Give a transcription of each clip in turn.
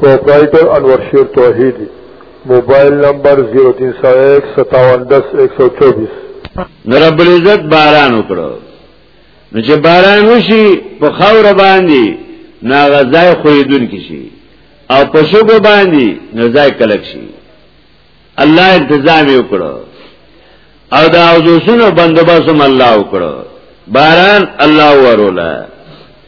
پروپرائیٹر انور شیر توحید موبائل نمبر 03015710124 نو رب العزت باران وکړو نو چې باران وشي په خاور باندې ناغه ځای خویدون کې شي او په شګو باندې نو ځای کلک شي الله انتظام وکړو او دا اوسونو بندوباسم الله وکړو باران الله ورولا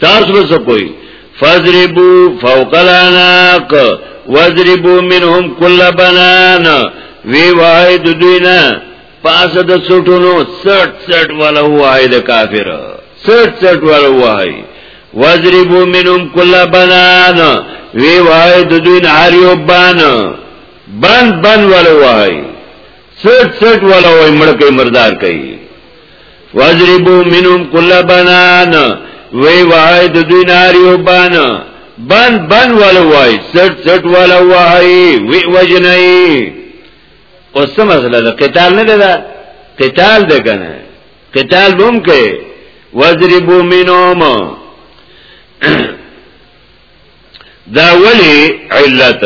تاسو به څه کوئ فضربو فوق الاناق وضربو منهم كل بنان وی وای د دوی نه پاس د سټونو سټ سټ والا وای د کافر سټ سټ والا وای وضربو منهم كل بنان وی وای د دوی نه هر یو بان بند بند والا وای سټ سټ والا وای مړ کوي مردار کوي واجربو منهم کل بنان وی وای د دوی ناریو بان بان بان والا وای سټ سټ والا وای وی وجنای اوس څه مسله ده قتال نه ده قتال ده کنه قتال بوم کوي واجربو منهم دا ولی علت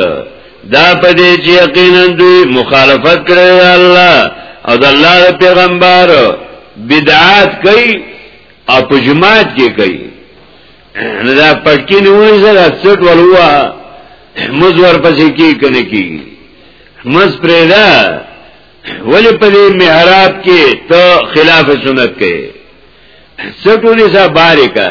دا په دې چې یقینا دوی مخالفت کړی الله او د الله پیغمبر بدعات کوي او په جماعت کې کوي نه دا پټکی نه وایي زړه څټ ولوا مزور پسې کې کنه کې مز پرې دا ولی په دې محراب کې ته خلاف سنت کې څټونی سا باریکه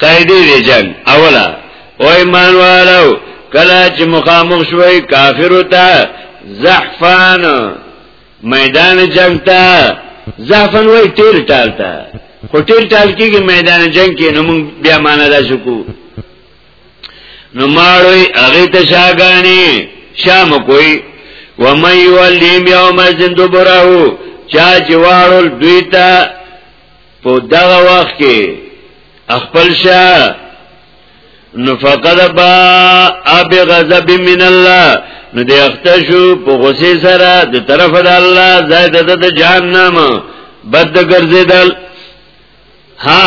قاعده دی جنگ اولا او ایمان والو کله چې مخامخ شوي کافر ته زحفان میدان جنگ ته زحفان وای تیر ټال ته خو تیر ټال کېږي میدان جنگ کې نو موږ بیا معنا دا شکو نو ماړوي هغه ته شاګانی شام کوئی ومن یولیم یوم الزندبرهو چا چې واړول دوی ته په دغه وخت کې خپل شه نو فقد با اب غضب من الله نو د اختشو په غصه سره د طرف د الله زائد د جهنم بد ګرځیدل ها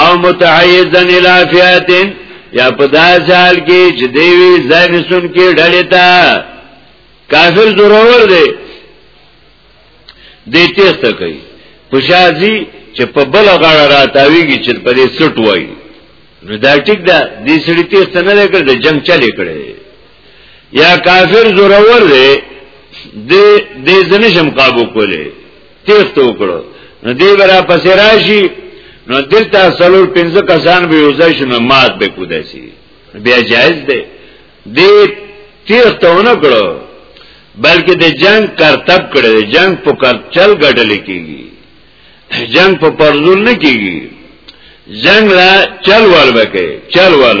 او متعیزن الافیاتین یا په داسې حال کې چې دیوی ځای نسون کې ډلې ته کافر ضرور دی دې تیسته کوي پشازي چې په بل غاړه راتاویږي چې په دې سټ وایي نو دا ټیک ده دې سړی تیسته نه کړ د جنگ چلې کړي یا کافر ضرور دی دې دې ځنه شم قابو کولې تیخت وکړو نو دی برا پس راشی نو دلتا سلور پنزو کسان به یوزای شو نو مات به کودای سی بیا جایز دی دی تیخت اونو کړو بلکې د جنگ کرتب کړی دی جنگ په کرچل ګټل کیږي جنگ په پرزول نه کیږي جنگ لا چل ور بکې چل ور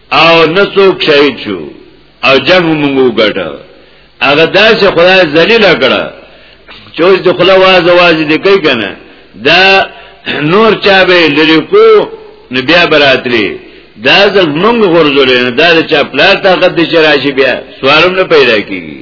او نسوک شهید شو او جنگ مونږو ګټه هغه داسې خدای ذلیل کړه چې اوس د خلا واز واز دې کوي کنه دا نور چا به لری کو نو بیا براتلی دا ځل مونږ غرزولې نه دا چا پلار طاقت دې راشي بیا سوالونه پیدا کیږي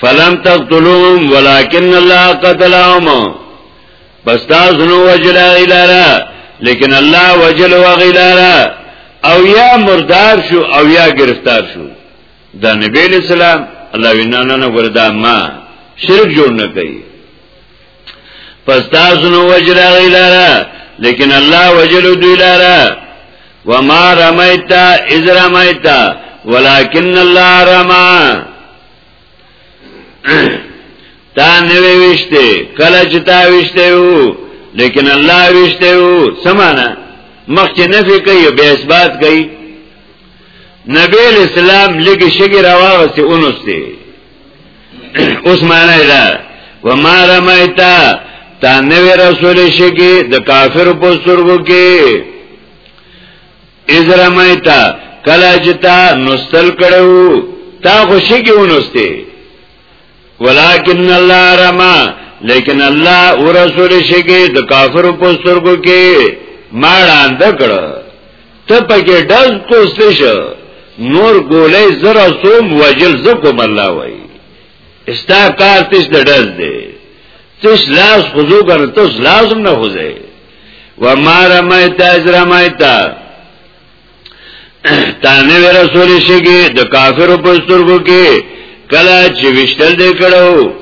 فلم تقتلوهم ولكن الله قتلهم پس تاسو نو وجل غیلارا لیکن الله وجل وغیلارا او یا مردار شو او یا گرفتار شو دا نبی اسلام الله وینا نه وردا ما شرک جوړ نه کوي پس تاسو نو وجل هغه لاره لیکن الله وجل دوی لاره وما رمیت اذ رمیت ولكن الله رما تا نوې وشته کله چې تا وشته وو لیکن الله وشته وو سمانا مخکې نفي کوي به اثبات کوي نبی اسلام لګي شګي راوغسي اونسته اوس معنا دا وما رمایتا تا نوې رسول شګي د کافر په سترګو کې اذ رمایتا کله چې تا نستل کړو تا خوشي کې ونسته ولکن الله رما لیکن الله او رسول شګي د کافر په سترګو کې ماړه اند کړو ته پکې ډز کوسته شو نور ګولې زرا سوم وجل زکم الله وای استا کار تیس د ډز دی تیس لاس خذو ګر تیس لازم نه خوځي و ما رمایت از رمایت تانه رسول شګي د کافر په سترګو کې کلا چې وشتل دې کړو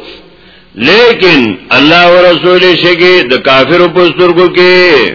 لیکن الله او رسول شګي د کافر په سترګو کې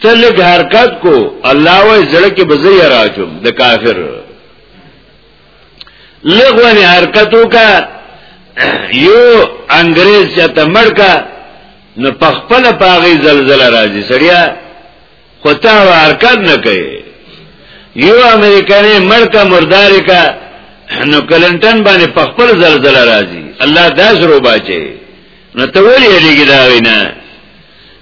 ته لږ حرکت کو الله وای زړه کې بزی راچوم د کافر لږ ونی حرکت وکا یو انګريز چې ته مړکا نو پخپل پاغي زلزلہ راځي سړیا خو ته حرکت نه کوي یو امریکایي مړکا مرداري کا نو کلنټن باندې پخپل زلزلہ راځي الله داس رو باچي نو ته ولې لګی دا وینا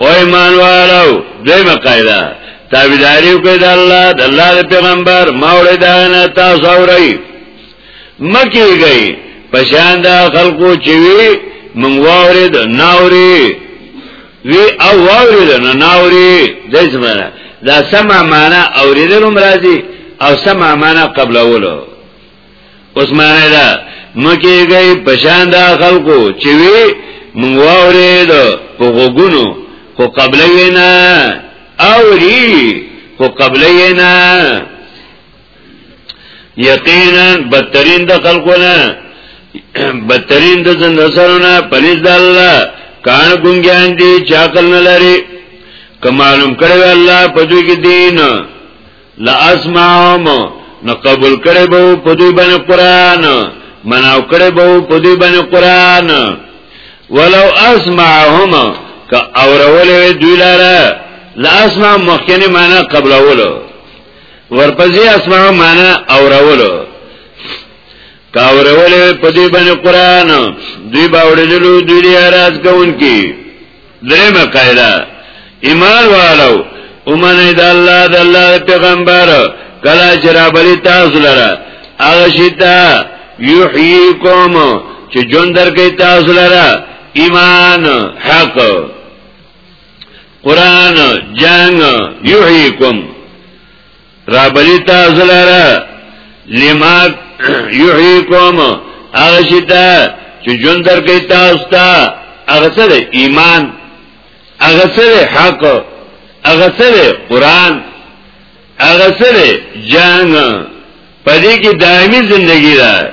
او ایمان والو دیمه قاعده تابعداري وکړئ د الله د الله د پیغمبر ما وړي دا نه تاسو اورئ مکیږئ پشان دا خلقو چې وی مونږ واورید ناوري وی او واورید نه ناوري دایته معنا دا سمه معنا اوریدل هم راځي او سمه معنا قبلولو اوس معنی دا مکه گئی پشان دا خلقو چې وی مونږ واورید په غوګونو خو قبلې نه اوري خو قبلې نه یقینا بدترین د خلقونه بدترین د زندسرونه پلیز د الله کان ګونګیان دي چاکل نه لري کمالم کړو الله په دوی کې دین لازمام نو قبول کړي به په دې باندې قران مناو کړي به په دې باندې قران ولو اسمعهم ک اورولې دوی لاره لاسما مخکنی معنا قبلولو ورپسې اسما معنا اورولو کا اورولې په دې باندې قران دوی باوړلو دوی راز کوونکی درېمه قاعده ایمان والو اومنه د الله د الله پیغمبر کله چې را بلی تاسو لره هغه شتا یحییکم چې جون درکې تاسو لره ایمان حق قران جنگ یحییکم رابلی تاسو لاره لما یحییکم هغه شي ته چې ژوند درکې تاسو ته هغه سره ایمان هغه سره حق هغه سره قران هغه سره جنگ پدې کې دایمي ژوندۍ ده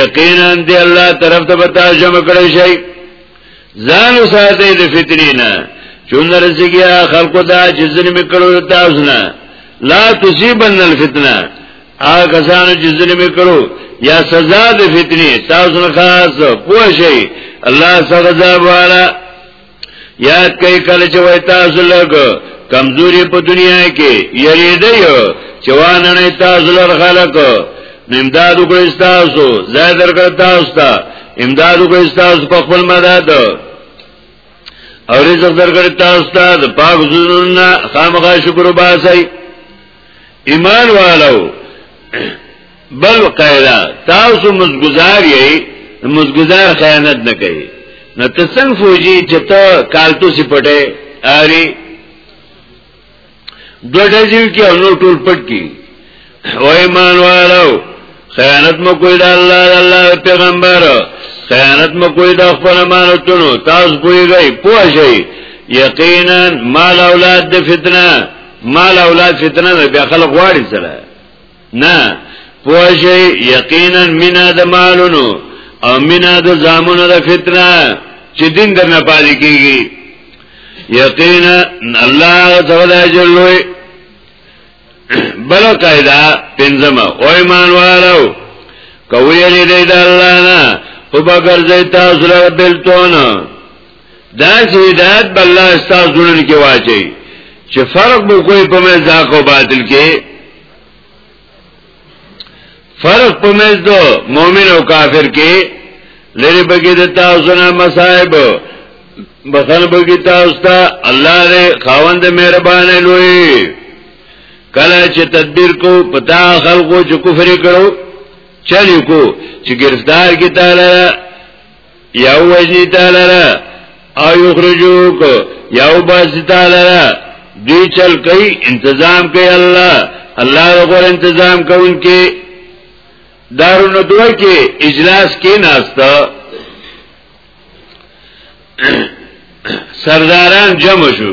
یقینا دی الله طرف ته بتا جمع کړی شي ځان ساتي د فتنینا چون رسګیا خلقو دا چې ظلم کړو تاسو نه لا تصيبن الفتنه هغه کسانو چې ظلم کړو یا سزا د فتنې تاسو نه خاص پوه شي الله سزا والا یاد کئی کل چوئی تاسو لگ کمزوری په دنیا کې یریده یو چواننه تاسو لر خلق امداد وکړئ تاسو زای درکړ تاسو ته امداد وکړئ تاسو په خپل مدد او رزق درکړ تاسو ته د پاک زړونو خامخا شکر وباسئ ایمان والو بل قیدا تاسو مزګزار یې مزګزار خیانت نه کوي نو ته څنګه فوجي چې ته کالتو سي پټه اری دوټه جیو کې او نور ټول پټ کی او ایمان والو خیانت مو کوی دا الله دا الله پیغمبر خیانت مو کوی دا خپل امانتونو تاسو کوی گئی پوه شئ یقینا مال اولاد د فتنه مال اولاد فتنه ده بیا خلک غواړي سره نه پوجي یقینا مینا د مالونو او مینا د زامونو د فتنه چې دین درنه پالي کیږي یقینا الله تعالی جلوی بل قاعده پنځم او ایمان والو کوی لري د الله نه او بغیر زیتا سره بلتونه دا چې هدایت بل الله استاد جوړن کې واچي چې فرق به کوئی په مزاق او باطل کې فرق په مېز دو مؤمن او کافر کې لری بګی د تاسو نه مصائب بخل بګی تاسو ته الله دې خاوند مهربان لوی کله چې تدبیر کو پتا خلقو چې کفر کړو چلی کو چې گرفتار کی تعالی یو وجنی تالرا او یخرجو کو یو باسی تالرا دوی چل کئی انتظام کئی اللہ اللہ غور انتظام کون کی دارو ندوه کی اجلاس کی ناستا سرداران جمع شو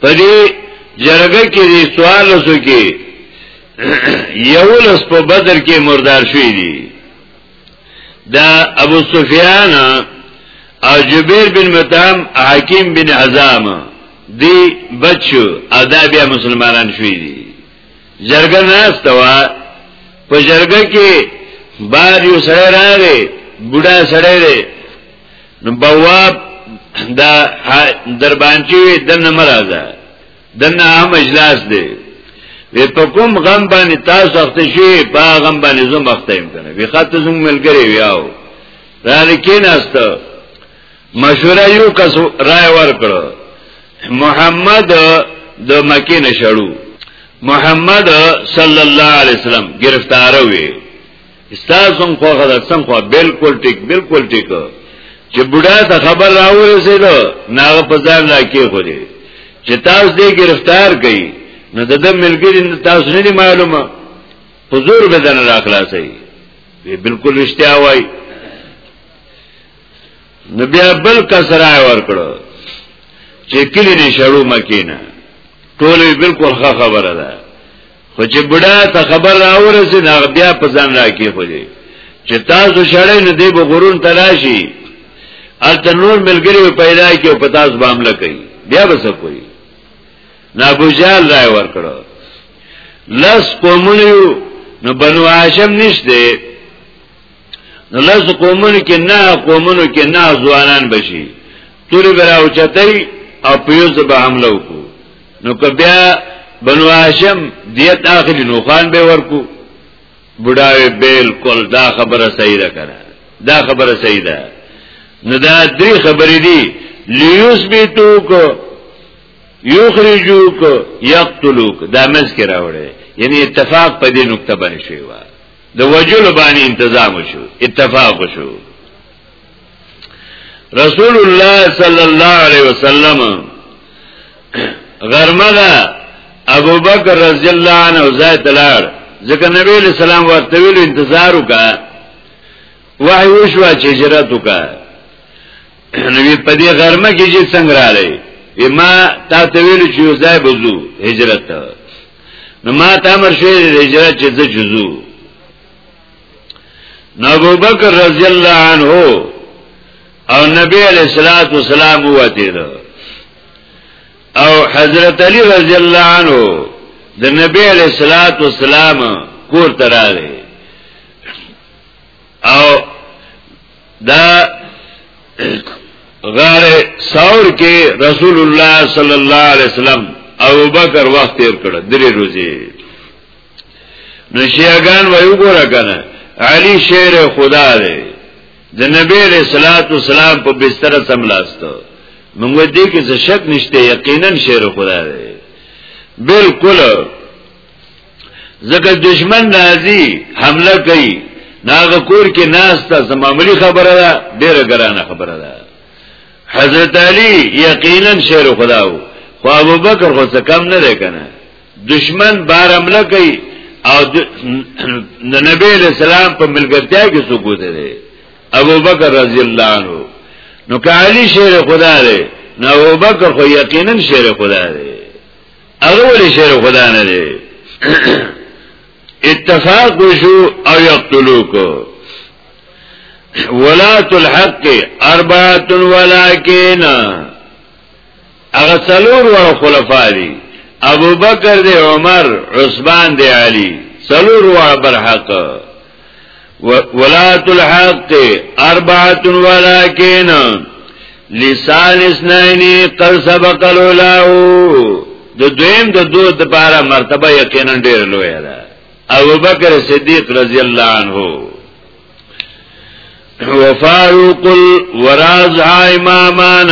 په دې جرګه کې د سوال وسو کې یو لس په بدر کې مردار شوی دی دا ابو سفیان او جبیر بن مطعم حکیم بن عزام دی بچو او دا بیا مسلمانان شوی دی جرګه ناسته وه په جرګه کې بعد یو سړی راغی بوډا سړی دی نو بواب دا دربانچی وی دنه مرازه دنه هم اجلاس دی وی په کوم غم باندې تاسو وخت شي په غم باندې زم وخت ایم کنه وی خاطر زم ملګری ویاو را لیکین است مشوره یو کس رائے ورکړو محمد د مکی نشړو محمد صلی الله علیه وسلم گرفتار وی استاسم خو غدا سم خو بالکل ټیک بالکل ټیک چې بډا ته خبر راوړسید ناغه په ځان راکې خو دې چې تاسو دې گرفتار کړي نو د دې ملګری تاسو نه معلومه حضور به دن را خلاصي وی بالکل رښتیا وای نبی بل کسرای ور کړو چې کلی نه شړو مکینه ټولې بالکل خبره ده خو چې بډا ته خبر راورسې نه بیا په ځان راکی خو دې چې تاسو شړې نه دی به غرون تراشي الته نور ملګری پیدا کی او پتاس بامله کوي بیا به څه کوي نه بوجال راي ور کړو لس قومونو نو بنو هاشم نشته نو لس قومونو کې نه قومونو کې نه ځوانان بشي تورې به راوچتای او په یو ځبه حمله وکړو نو که بیا بنو هاشم دیت اخلي نو خان به ورکو بډاوي بالکل دا خبره صحیح ده کنه دا خبره صحیح ده نو دا درې خبرې دي لیوس بیتو کو یخرجو کو یقتلوک دا مز کې راوړې یعنی اتفاق په دې نقطه باندې شوی و د وجلو باندې انتظام شو اتفاق شو رسول الله صلی الله علیه وسلم غرمه ده ابو بکر رضی الله عنه زای تلار ځکه نبی علیہ السلام ورته ویل انتظار وکا وحی وشوا چې هجرت وکا نبی په دې غرمه کې چې څنګه راغی ما تا ته ویل چې زای بزو هجرت ته نو ما ته امر شوی د هجرت چې د جزو نو ابو بکر رضی الله عنه او نبی علیہ الصلوۃ والسلام وته ده او حضرت علی رضی الله عنه د نبی علیہ الصلوۃ والسلام کور تراله او دا غار ساور کې رسول الله صلی الله علیه وسلم او بکر وخت تیر کړ درې روزي نو شیعگان ویو گورا کنه علی شیر خدا دی د نبی علیہ الصلوۃ والسلام په بستر سملاستو موږ دې کې څه شک نشته یقینا شیر خدا دی بالکل زکه دشمن نازی حمله کوي ناغه کور کې ناس ته زماملی خبره ده ډیره ګرانه خبره ده حضرت علی یقینا شیر خدا وو خو ابو بکر خو څه کم نه کنه دشمن بار حمله کوي او د نبی اسلام په ملګرتیا کې سکوت دی ابو بکر رضی الله عنه نو که علی شیر خدا دی نو ابو بکر خو یقینا شیر خدا دی هغه ولې شعر خدا نه دی اتفاق وشو او یقتلوک ولات الحق اربعه ولکن هغه څلور ور خلفا دي ابو بکر دی عمر عثمان دی علی څلور ور برحق ولاة الحق اربعة ولكن لسان اسنين قد سبق الولاه د دویم د دو د پاره مرتبه یقینا ډیر لوی ده ابو بکر صدیق رضی الله عنه وفاروق الوراز امامان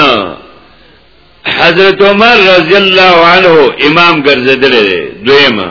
حضرت عمر رضی الله عنه امام ګرځیدل دویمه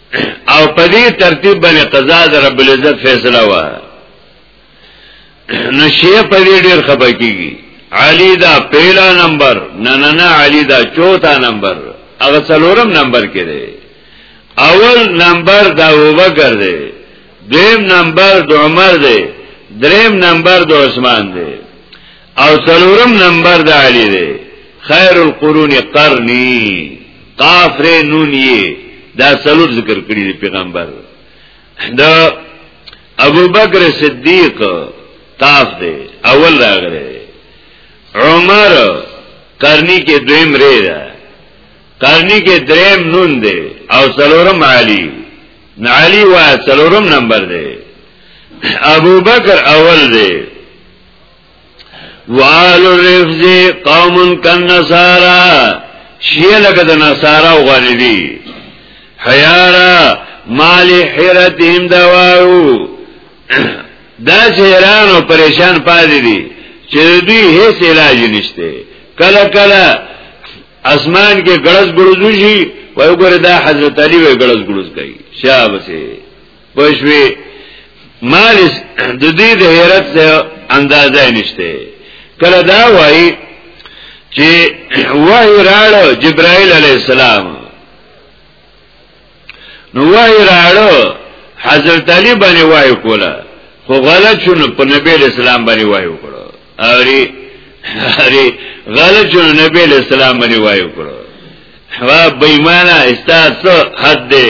او په دې ترتیب باندې قضا د رب العزت فیصله و نو شی په دې ډیر خپکیږي علی دا پیلا نمبر نه نه نه علی دا چوتا نمبر هغه څلورم نمبر کې دی اول نمبر دا وبکر دی دویم نمبر د عمر دی دریم نمبر د عثمان دی او سلورم نمبر دا علی دی خیر القرون قرنی قاف ری نون یی دا سلور ذکر کړی دی پیغمبر دا ابو بکر صدیق قاف دی اول راغره عمر قرنی کې دویم ری ده قرنی کې دریم نون دی او سلورم علی علی وا سلورم نمبر دی ابو بکر اول دی وآل الرفض قوم كالنصارى شیعه لکه د نصارا او غنی دي حیارا مال حیرتهم دواو دا حیران او پریشان پاتې دي چې دوی هیڅ علاج نشته کله کله اسمان کې ګړز ګړز وشي وای ګوره دا حضرت علی وای ګړز ګړز کوي شابسه پښوی مال د دې د حیرت اندازه نشته کله دا وایي چې وای راړو جبرائیل علی السلام نو وای راړو حضرت علی باندې وای کوله خو غلط شو په نبی اسلام باندې وای وکړو اوري اوري غلط شو نبی اسلام باندې وای وکړو وا بېمانه استاد حد دی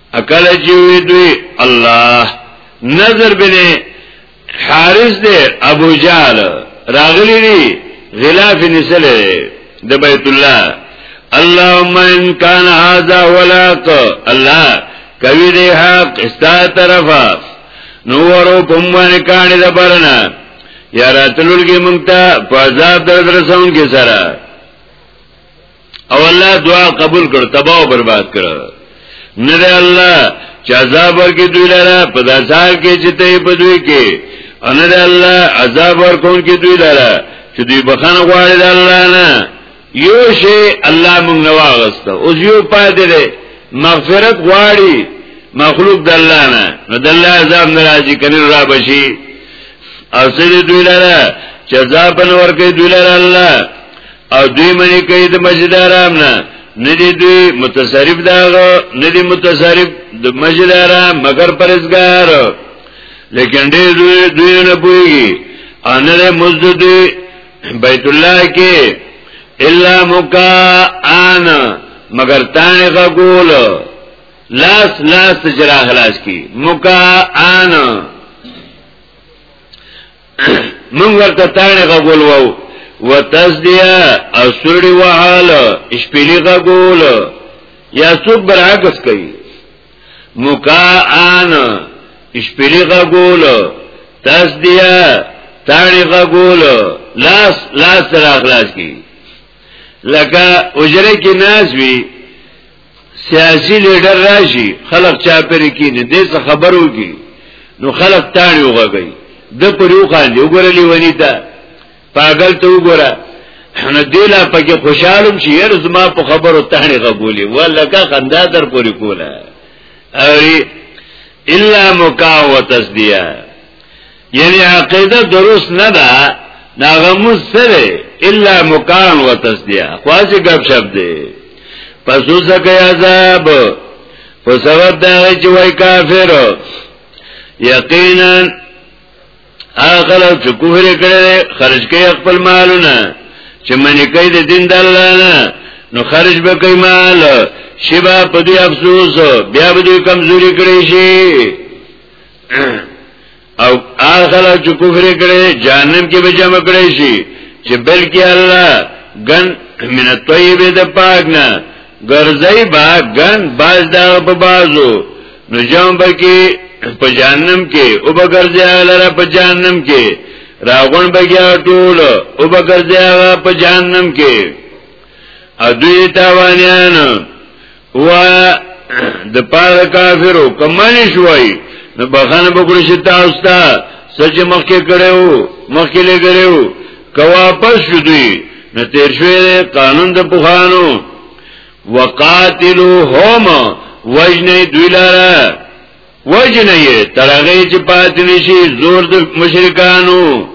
اکل جوی دوی الله نظر بن حارث دے ابو جال راغلی دی غلاف نسل د بیت الله اللهم ان کان هذا ولاق الله کوي دی حق استا طرفا نو ورو کوم باندې کاني د برنا یا راتلول کې مونږ ته په عذاب در درسون کې سره او الله دعا قبول کړ تباہ او برباد کړ نه دی الله چې عذاب ورکې دوی لاره په داسال کې چې ته په دوی کې ان دی الله عذاب ورکون کې دوی لاره چې دوی بخنه غواړي د الله نه یو شی الله مونږ نه واغسته او یو پاتې دی مغفرت غواړي مخلوق د الله نه نو د الله عذاب ناراضي کني را بشي او سړي دوی لاره چې عذاب نور کې دوی لاره الله او دوی منی کوي د مسجد حرام نه ندی دوی متصرف داغه ندی متصرف د مسجد حرام مگر پرزګار لیکن دې دوی دوی نه پويږي ان له مسجد دوی بیت الله کې الا مکا ان مگر تانه کا ګول لاس لاس جرا خلاص کی مکا ان من ورته تانه غول وو وتصدیا او سړی وحال شپلی غول یا څوک برعکس کوي مکان شپلی غول تصدیا تانه غول لاس لاس را خلاص کی لکه اجره کې ناز وی سیاسی لیډر راشي خلق چا پرې کینې دې څه خبرو کی نو خلق تاړي وغږی د پرو خان دی وګورلی ونی ته پاگل ته وګوره نو دیلا پکې خوشالم شي هر زما په خبرو تاړي غبولي ولکه خندا در پوری کوله او الا مکا و تصدیه یعنی عقیده درست نه ده ناغه موز سره الا مکان و تسلیه خواسی گب شب ده پس او سکی عذاب پس سبب داغی چه وی کافر یقینا آخر او چه کفر کرده خرج کئی اقبل مالونا چه منی کئی ده دین دلانا نو خرج بکی مال شبا پدی افسوس بیا بدوی کمزوری کریشی او اخلا چې کفر کړي جهنم کې به جمع کړي شي چې بلکې الله ګن من طیب د پاک نه ګرځي با ګن باز دا په بازو نو جام بکی په جهنم کې او به ګرځي هغه په جهنم کې راغون بګیا ټول او به ګرځي هغه په جهنم کې ادوی تاوانیان و د پاره کافرو کمن شوي نو بخانه بکړی شي تاسو ته سچ مخکې کړو مخکې لګړو که واپس شو دوی نو تیر شوی قانون د پوخانو وقاتلوهم وجنه دوی لاره وجنه ترغه چې پاتې نشي زور د مشرکانو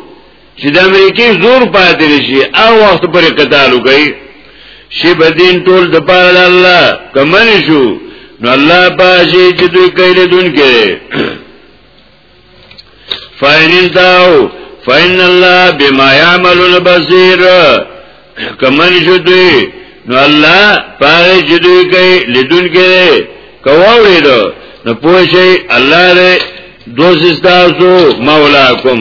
چې د امریکای زور پاتې نشي او وخت پر قتال وکړي شی بدین ټول د پاره الله کمن شو نو الله پاشي چې دوی کړي دن کې فاین انتاو فاین الله بما يعملون بصير کمن شو دوی نو الله پاره چې دوی کوي لیدون کې کووړي دو نو پوه شي الله دې دوست تاسو مولاکم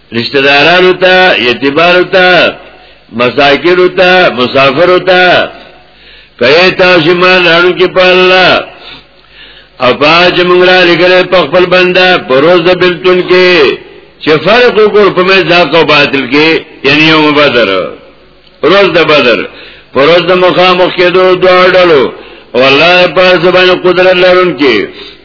رشتہ دارانو ته یتیمانو ته مساکینو ته مسافرو ته کئے تاسو ما نانو کې په الله او پاج موږ را لګره په خپل بنده پروز د بلتون کې چې فرق وکړ په مې ځاق او باطل کې یعنی یوم بدر روز د بدر پروز د مخامخ کېدو دوه ډلو والله په زبان قدرت لرونکي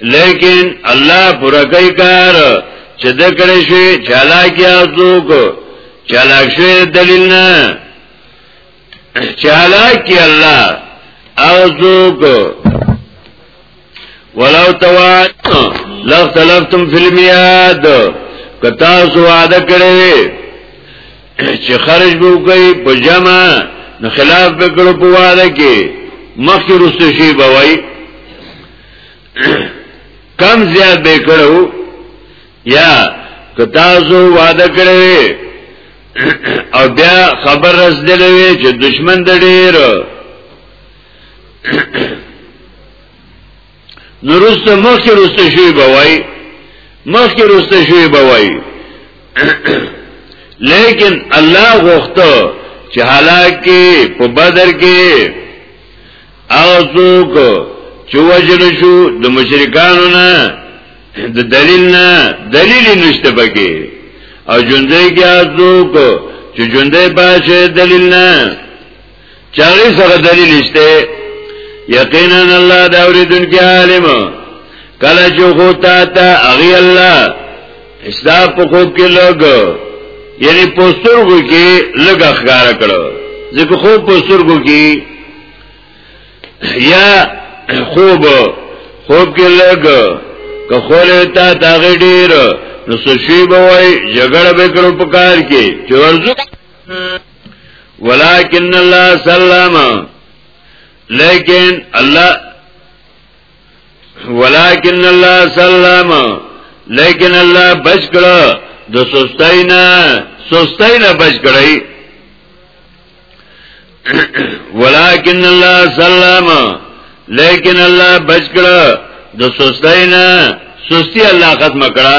لیکن الله پورا کوي کار چې د کړې شي چالاکیا څوک چالاک شي دلیل نه چالاکی الله او څوک ولو توا لو تلفتم فی المیاد کتا سو وعده کړی چې خرج به کوي په جمع نو خلاف به کړو په واده کې مخکې رسته شي بوي کم زیات به کړو یا که تاسو واده کړی او بیا خبر رسدلې وي چې دشمن د ډیر نو رسته مخکې رسته شوی بوای مخکې رسته شوی بوای لیکن الله غوښته چې حالکه په بدر کې اوسوک چې وجل شو د مشرکانو نه د دلیل نه دلیل نشته پکې او ژوندې کې اوسوک چې ژوندې باشه دلیل نه چاغی سره دلیل شته یقینا الله دا اوریدونکو عالم کله چې خو تا ته اغي الله حساب په خوب کې لګ یعنی پوسترګو کې لګ اخګار کړو ځکه خوب پوسترګو کې یا خوب خوب کې لګ که خوله تا تاغی ډیر نو سشوی بوائی جگڑ بکرو پکار کی چورزو ولكن الله سلم لیکن الله ولكن الله سلم لیکن الله بچ کړه د سستاینا سستاینا بچ کړی ولكن الله سلم لیکن الله بچ کړه د سستاینا سستی الله ختم کړه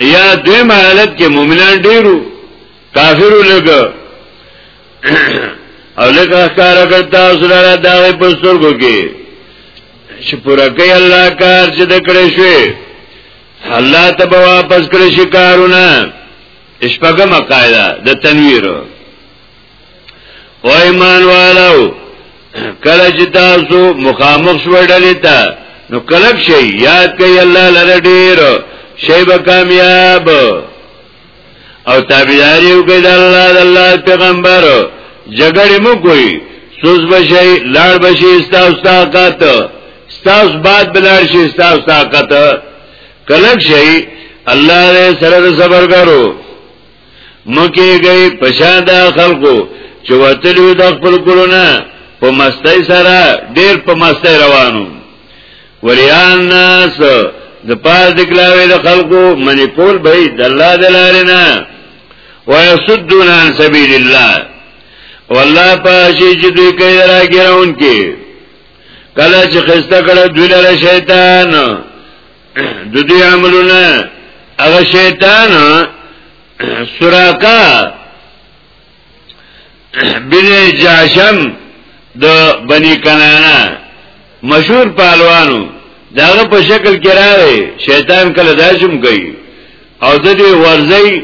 یا دویم حالت کې مؤمنان ډیرو کافرو لګا او لکه کار کرتا سره دا په سترګو کې چې پورا کوي الله کار چې د کړې شوی الله ته به واپس کړی شي کارونه اشپګه مقاعده د تنویر او ایمان والو کله چې تاسو مخامخ شو ډلې ته نو کلک شي یاد کوي الله لره ډیر شي به کامیاب او تابعداري وکړي د الله د الله پیغمبر جګړه مو کوي سوز بشي لاړ بشي تاسو طاقت تاسو بعد بلار شي تاسو طاقت کلک شي الله دې سره صبر کرو مکه گئی پشان دا خلقو چې وتلو د خپل کولونه په مستۍ سره ډیر په مستۍ روانو وریان ناس د پاز دکلاوی د خلقو منی کول بھئی د الله د لارې نه ويصدون عن سبيل الله والله پاشي چې دوی کوي راګرون کې کله چې خسته کړه دوی لره شیطان د دې عملونه هغه شیطان سراقه بن جاشم د بنی کنانا مشهور پهلوانو داغه په شکل کې راغی شیطان کله داشم کوي او د دې ورځي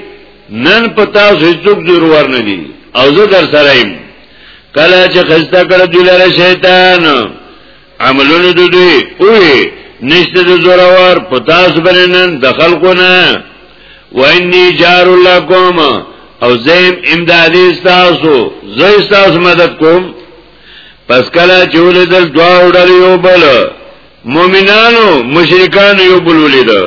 نن پتا هیڅوک دور ورنه دي او زه در سره يم کله چې خسته کړ دلاره شیطان عملونه د دوی اوه نشته د زورور په تاسو باندې نن د خلکو نه وانی جار لکم او زیم امدادی استاسو زه استاسو مدد کوم پس کله چې ولیدل دوا وړل یو بل مؤمنانو مشرکان یو بل ولیدل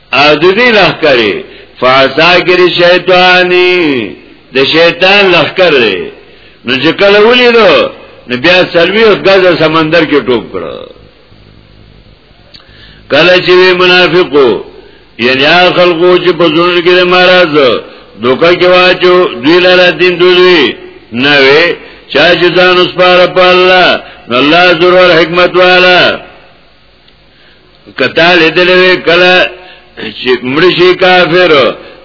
او د دې لخرې فاساکر شیطانی د شیطان لخر دی نو چې کله ولیدو نو بیا سلوی او غزه سمندر کې ټوب کړو کله چې منافقو یعنی خلقو چې په زړه کې مرز دوکه کې واچو دوی لاره دین دوی نه وي چا چې ځان وسپاره په الله الله زور حکمت والا کتا لیدلې کله چې مرشي کافر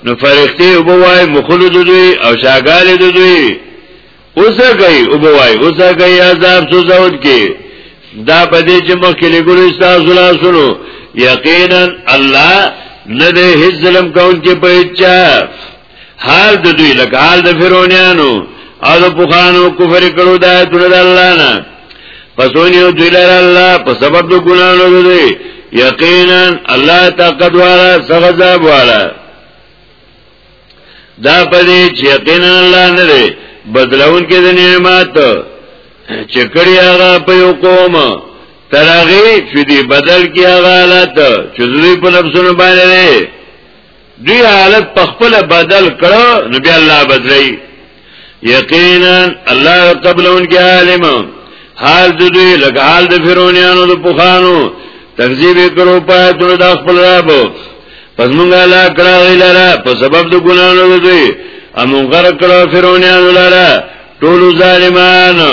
نو فرښتې وبوای مخلو دوی او شاګالې دوی اوسه گئی وبوای اوسه گئی عذاب سوزاوت کې دا پدې چې مخکې لګول استاسو لا سنو یقینا الله نه دې هیڅ ظلم کون کې پېچا حال د دوی لکه حال د فرعونانو او د پوخانو کفر کړو د آیتونو د الله نه پسونیو دوی لر الله په سبب د ګناهونو دوی یقینا الله طاقت والا سغذاب والا دا پدې چې یقینا الله نه دی بدلون کې د نعمت چې کړی هغه په یو قوم ترغی چې دی بدل کې هغه حالت چې دوی په نفسونو باندې دوی حالت په خپل بدل کړو نو بیا الله بدلی یقینا الله قبلون کې عالم حال د دوی لکه حال د فرعونانو د پوخانو تکذیب کړو پاتونو د خپل رب پس مونږه الله کړه غیلره په سبب د ګناونو د دوی امون غر کړو فرعونانو لره ټول ظالمانو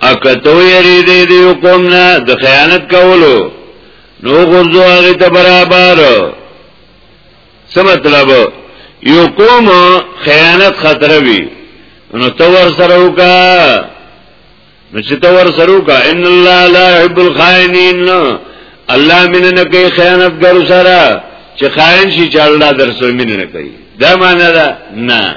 اکه تو یری دی دی قوم نه د خیانت کولو نو غرزو هغه ته برابر څه مطلب یو قوم خیانت خطر وی نو تو ور سره وکا نو چې تو ور سره وکا ان الله لا يحب الخائنین الله من نه کوي خیانت ګرو سره چې خائن شي چې الله درسو من نه کوي دا معنی ده نه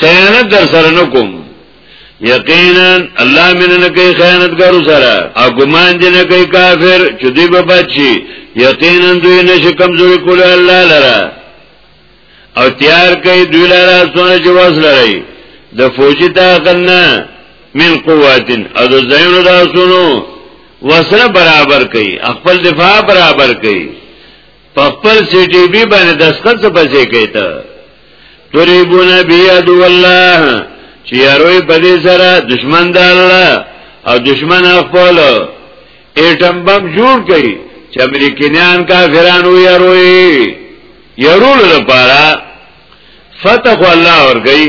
خیانت در سره نه کوم یقینا الله مینه نه کوي خیانتګر سره او ګمان دې نه کوي کافر چې دوی به بچي یقینا دوی نشي کمزوري کول الله لره او تیار کوي دوی لره سونه چې واس لري د فوجي طاقت نه من قوتن او د زینو دا سونو وسره برابر کوي خپل دفاع برابر کوي په خپل سی ټي بي باندې دسخط څه پسې کوي ته تريبون بیا دو الله چې یاروي په دې سره دشمن د الله او دشمن خپل ایټم بم جوړ کړي چې امریکایان کافرانو یاروي یارول لپاره فتح الله ورګي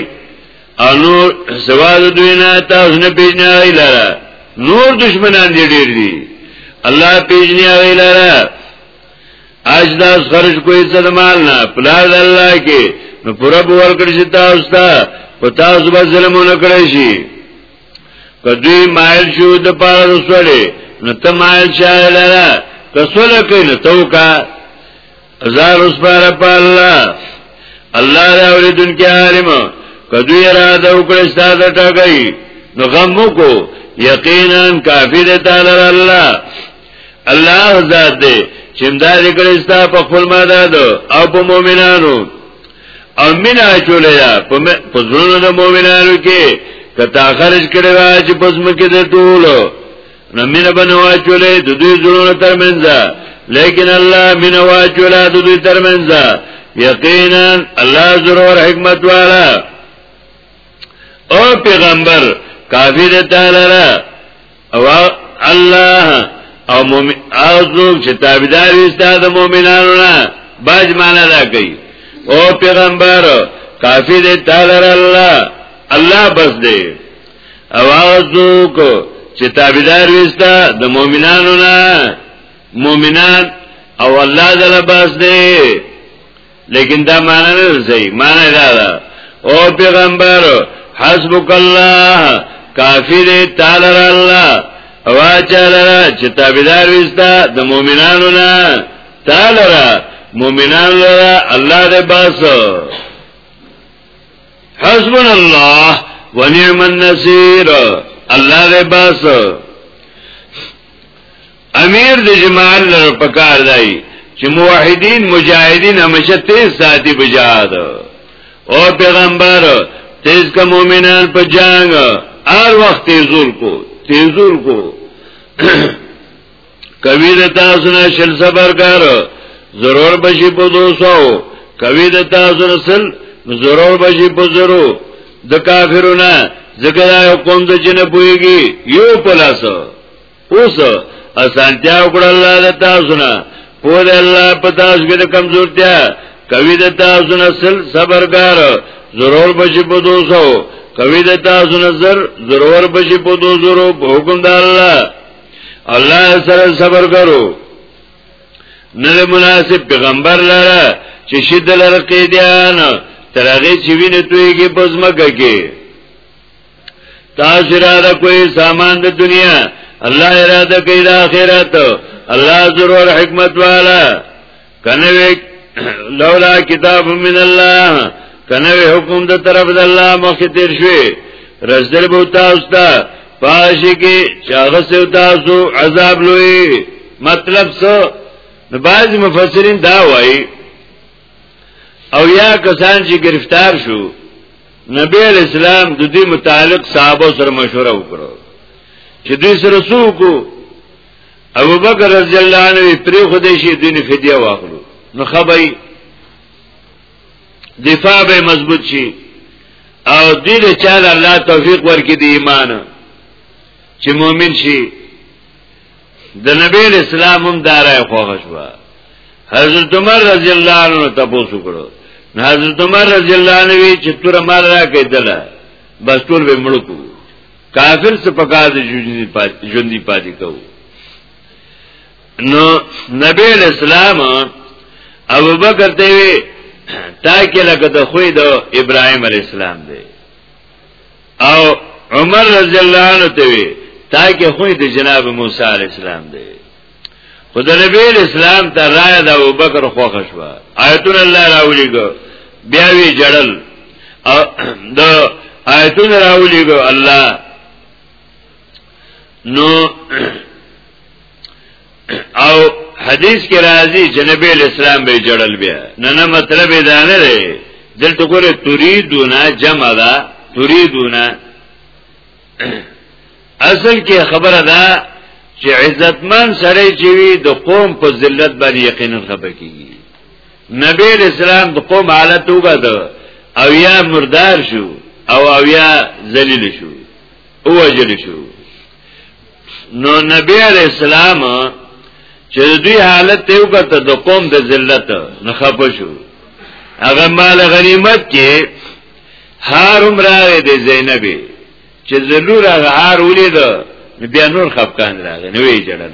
انو سواد دوی نه تاسو نه پیژنه لاره نور دشمنان دي ډیر دي الله پیژنه لاره اجداس خرج کوئی صد مالنا پلار الله کې نو پورا بور کړی چې تاسو ته په تاسو به ظلم نه کړی شي کدی مایل شو د پاره رسولې نو ته مایل شای لره کسوله کې نو توکا ازار اوس پاره په الله الله دا اوریدون کې عالم کدی را د وکړې ستاسو ټاګي نو غمو کو یقینا کافی دی تعالی الله الله ذات دی چې دا ذکر استا په خپل مدد او په مؤمنانو او مینا چولې دا په زړونو د مؤمنانو کې کتا خرج کړي وا چې پس مکه دې ټول نو مینا بنوا چولې د دوی زړونو ترمنځ لیکن الله مینا وا چولې د دوی ترمنځ یقینا الله ضرور حکمت والا او پیغمبر کافی دې تعالی او الله او مومن او څوک چې تابعدار وي ستاسو مؤمنانو نه باج معنا دا کوي او پیغمبر کافی دې تعالی الله الله بس دې او څوک چې تابعدار وي ستاسو د مؤمنانو نه مؤمنان او الله دې بس دې لیکن دا معنا نه صحیح معنا دا ده او پیغمبر حسبک الله کافی دی تعالی الله واچاله چې تابعدار وستا د مؤمنانو نه تعالی را مؤمنان لرا الله دې باس حسبنا الله ونعم النصير الله دې باس امیر د جماعت لپاره پکار دی چې موحدین مجاهدین همیشه تیز ساتي په جهاد او پیغمبر تیز کا مؤمنان په جنگ هر وخت تیزور کو تیزور کو کوي د تاسو نه شل صبر کار ضرور بشي په 200 کوي د تاسو رسل ضرور بشي په زرو د کافرونه ذکر یو قوم د جن پويږي یو پلاسو اوس اسانتیا وکړه الله د تاسو نه پوهه الله په تاسو کې د کمزورتیا کوي د تاسو نه سل صبرګار ضرور بشي په دوسو کوي د تاسو نه زر ضرور بشي په دوسو په حکم د الله الله سره صبر کرو نه مناسب پیغمبر لاره چې شد لره قیدیان ترغه چې وینې تویږي پزماګه کې تاسو را کوئی سامان د دنیا الله اراده کوي د آخرت الله ضرور حکمت والا کنه لولا کتاب من الله کنه حکم د طرف د الله مخ تیر شوی رزدل بو تاسو ته پاشي کې چاغه سو تاسو عذاب لوی مطلب څه نو بعض مفسرین دا وایي او یا کسان چې گرفتار شو نبی علیہ السلام د دې متعلق صحابه سره مشوره وکړه چې دې سره څوک ابو بکر رضی الله عنه پری خدای شي دین فدیه واخلو نو خبري دفاع به مضبوط شي او دې له چا الله توفیق ورکړي د ایمان چې مؤمن شي د نبی اسلام هم دارای خوښ شو حضرت عمر رضی الله عنه تاسو کړو حضرت عمر رضی الله عنه وی چې تور مال را کېدل بس ټول به ملکو کافر څه پکار دي ژوندۍ پاتې ژوندۍ پاتې کوو نو نبی اسلام ابو بکر ته وی تا کې لکه د خوې د ابراهيم عليه السلام دی او عمر رضی الله عنه ته وی تا کې خو د جناب موسی علی السلام دی خود نبی اسلام ته رائے د ابوبکر خوښ شو آیتون الله راولېګو بیا وی جړل او د آیتون راولېګو الله نو او حدیث کې راځي چې نبی اسلام به جړل بیا نه نه مطلب دا نه دی دلته ګوره تريدونه جمع ده تريدونه اصل کې خبره ده چې عزتمن سره چې وي د قوم په ذلت باندې یقینا خبر کیږي نبی اسلام د قوم حالت وګدو او یا مردار شو او او یا ذلیل شو او وجل شو نو نبی علی السلام چې دوی حالت یو کته د قوم د ذلت نه خپه شو هغه مال غنیمت کې هاروم راغی د زینبې چې ضرور هغه هار ولید بیا نور خپکان راغی نو یې جړل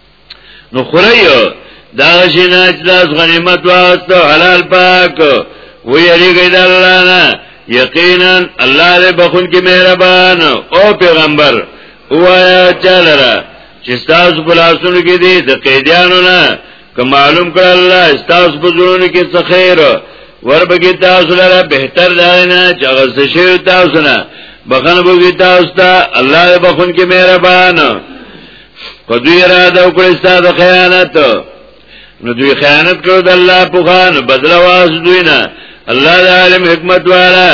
نو خورای دا شینا چې دا غنیمت واست حلال پاک و یریږي د الله نه یقینا الله دې بخون کې مهربان او پیغمبر وایا چلره چې تاسو په لاسونو کې دي د قیدیانو نه که معلوم کړ الله تاسو په زړونو کې څه خیر وربګی تاسو لپاره بهتر دی نه چې هغه څه شی تاسو نه بخنه بوګی تاسو ته الله بخون کې مهربان په دوی را د وکړې ستاسو خیانت نو دوی خیانت کړو د الله په خان بدل واس دوی نه الله د عالم حکمت والا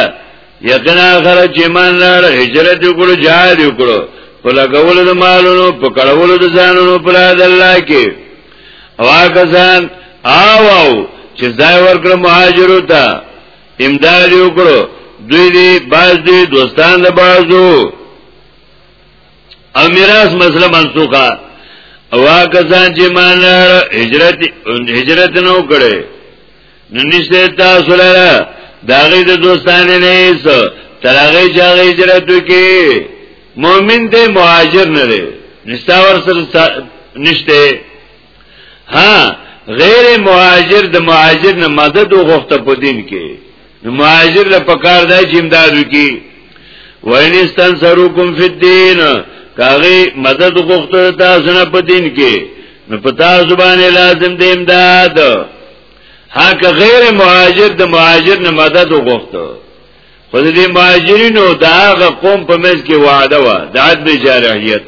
یقینا خر چې مان لار هجرت وکړو جهاد وکړو په لګولو د مالونو په کړولو د ځانونو په لاد الله کې واکسان آو آو چې ځای ورکړ مهاجرو ته امداد وکړو دوی دی باز دی دوستان د بازو او میراث مسله منسوخه او کسان چې مان هجرت هجرت نو کړي نو نشته تاسو لاره داغه د دوستانه نه ایس ترغه چاغه هجرت وکي مؤمن ته مهاجر نه لري نشتا ور سره نشته ها غیر مهاجر د مهاجر نه مدد وغوښته په دین کې مهاجر له پکار دی چې امداد وکي وینستان سروکم فی الدین کاغی مدد غوښته تاسو نه په دین کې نو په تاسو باندې لازم دی امداد حق غیر مهاجر د مهاجر نه مدد وغوښته خو دې مهاجرینو دا غ قوم په مز کې وعده و د عدل جارحیت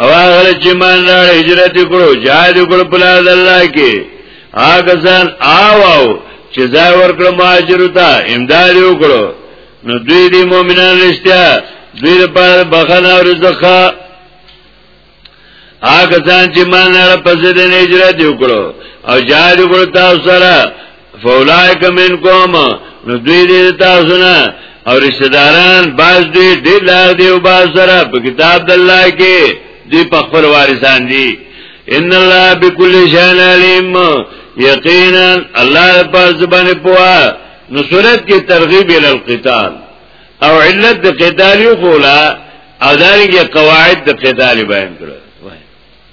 او هغه چې مان را هجرت کړو جهاد کړو په لار الله کې هغه ځان آو آو چې ځای ورکړو مهاجر ته امداد وکړو نو دوی دي مؤمنان رښتیا دوی لپاره بخنه او رزق هغه ځان چې مان را پسې د هجرت وکړو او جهاد کړو تاسو سره فولائک منکم نو دوی دې تاسو نه او رشتہ داران باز دوی ډیر لار دی او باز سره په کتاب د الله کې دی په خپل وارثان دي ان الله بكل شان علیم یقینا الله په زبان پوا نو صورت کې ترغیب ال القتال او علت د قتال یو فولا او دارنګه قواعد د قتال بیان کړو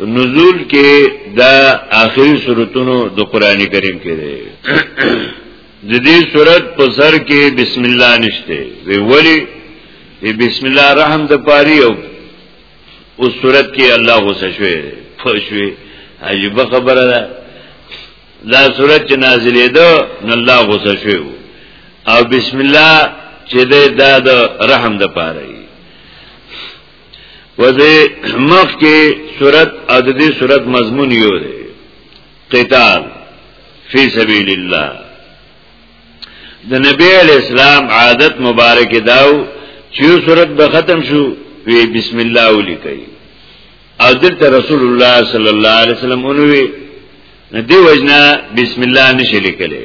نزول کې دا آخري سورتونو د قران کریم کې دی د دې سورت په سر کې بسم الله نشته وی ولی وی بسم الله رحم د پاری او اوس سورت کې الله غوسه شوی فشوی عجیب خبره ده دا سورت چې نازلې ده نو الله غوسه شوی او بسم الله چې دا د رحم د پاره وځي مخ کې صورت او د دې صورت مضمون یو دی قتال فی سبیل الله د نبی علی اسلام عادت مبارک داو چې صورت به ختم شو وی بسم الله ولیکي او دلته رسول الله صلی الله علیه وسلم اونوي ندی وجنا بسم الله نشي لیکلې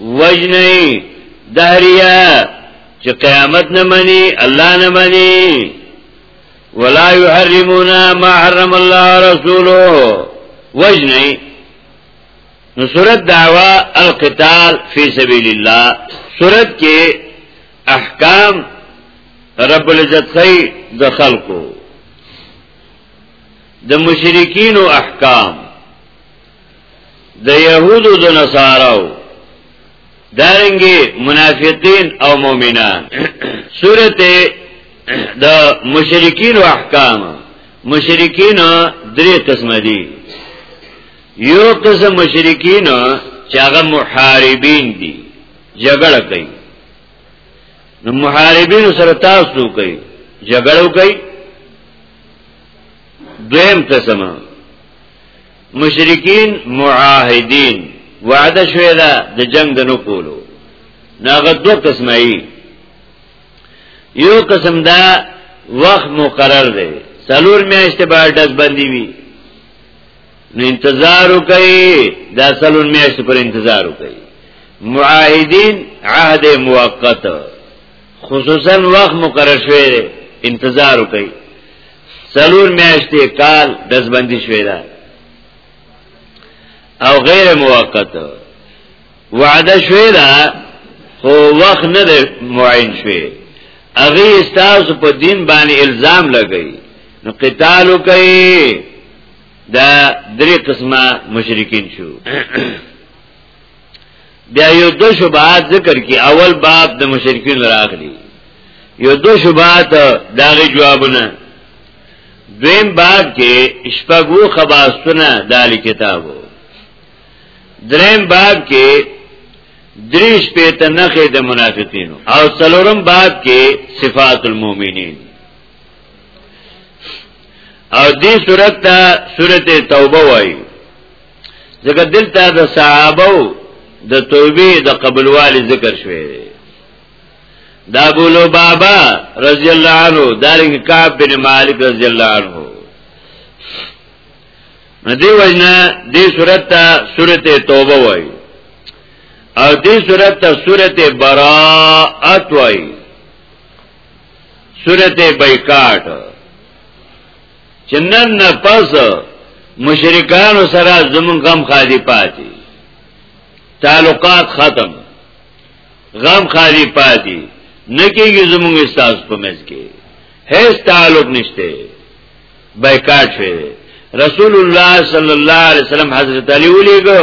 وجنی دهریه چې قیامت نه مني الله نه مني ولا يحرمون ما حرم الله رسوله وجنی نو صورت دعوا القتال فی سبیل الله صورت کې احکام رب العزت خی د خلقو د مشرکین او احکام د يهودو د نصاراو دارنګي منافقین او مؤمنان سورته د مشرکین او احکام مشرکین درې قسم دي یو قسم مشرکین چې هغه محاربین دي جګړه کوي نو محاربین سره تاسو کوي جګړه کوي دویم قسمه مشرکین معاهدین وعده شوی دا د جنگ د نو کولو ناغه دو قسمه ای یو قسم دا وخت مقرر دی سلور میاشت به دز بندي وي نو انتظار وکي دا سلور میاشت پر انتظار وکي معاهدین عهد موقت خصوصا وخت مقرر شوی انتظار وکي سلور میاشتې کال دزبندی شوی ده او غیر موقت وعده شوی ده خو وخت نه ده معین شوی اغه استاسو په دین باندې الزام لګی نو قتالو کوي دا درې قسمه مشرکین شو بیا یو دو شبهات ذکر کی اول باب د مشرکین راغلی یو دو شبهات داغه جوابونه دویم باب کې شپږو خباستونه دال کتابو دریم باب کې دریش په تنخې د منافقینو او څلورم باب کې صفات المؤمنین او دې صورت ته سورته توبه وایي ځکه دلته د صحابه د توبې د قبولوالي ذکر شوی دی دا ابو لبابا رضی الله عنه دارنګ کعب بن مالک رضی الله عنه ندی وجنا دی صورت تا صورت توبه وای او دی صورت تا صورت براءت وای صورت بیکاټ چې نن نه پس مشرکانو سره زمون غم خالي پاتې تعلقات ختم غم خالي پاتې نه کېږي زمونږ استاز په مز کې هیڅ تعلق نشته بایکاټ شوی رسول الله صلی الله علیه وسلم حضرت علی ولېګو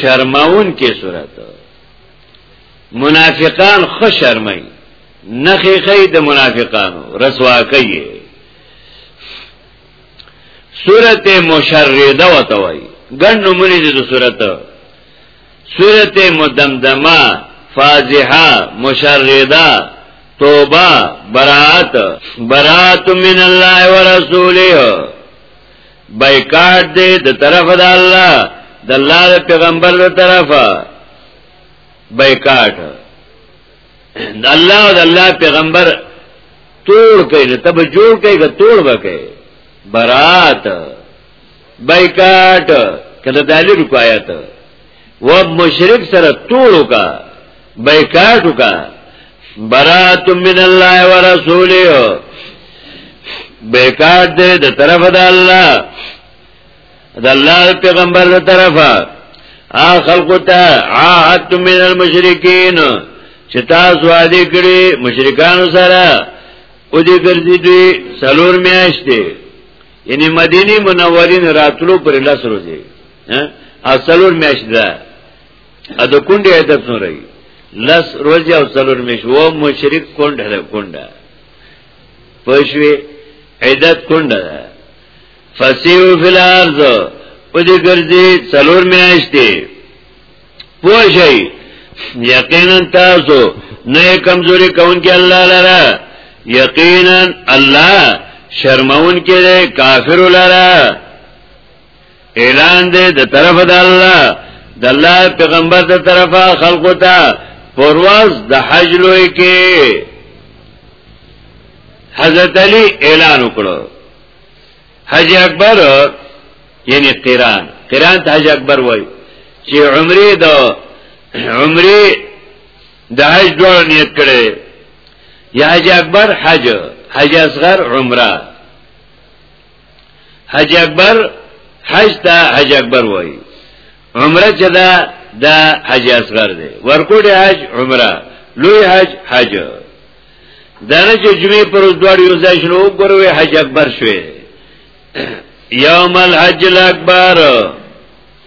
شرمون کې صورت منافقان خو شرمای نخې خې د منافقانو رسوا کوي صورت مشرده وته وای ګڼ نمونه دي د صورت صورت مدمدمه فازحه مشرده توبه برات برات من الله ورسوله بایکاټ دی د طرف د الله د الله د پیغمبر د طرفه بایکاټ د الله او د الله پیغمبر توړ کوي نه تب جوړ کوي که توړ وکړي برات بایکاټ کله دالی رکایت و مشرک سره ټولو کا بایکاټو کا برات من الله و رسوله بایکاټ دې د طرف د الله د الله پیغمبر د طرفه ا خلقو ته عهد من المشرکین چې تاسو وعده کړی مشرکانو سره او دې ګرځي دوی سلور میاشتې یعنی مدینه منورین راتلو پر لاس روزي او سلور میش ده ا د کونډه عدت نه رہی لس روز او سلور میش و مشرک کونډه ده کونډه پښوی عدت کونډه ده فسیو فی الارض په دې ګرځي سلور میش دي پوښی یقینا تاسو نه کمزوري کون کې الله لره یقینا الله شرمون کې کافر لره اعلان دې د طرف د الله د الله پیغمبر د طرفه خلقو ته پرواز د حج لوی کې حضرت علی اعلان وکړو حج اکبر یعنی قران قران ته حج اکبر وای چې عمره د عمره د حج دوه نیت کړي یا حج اکبر حج حج اصغر عمره حج اکبر حج ته حج اکبر وای عمره چې دا د حج اصغر دی ورکوټ حج عمره لوی حج حج دانه چې جمعې پر دوړ یو ځای شنو وګوروي حج اکبر شوی یوم الحج الاکبر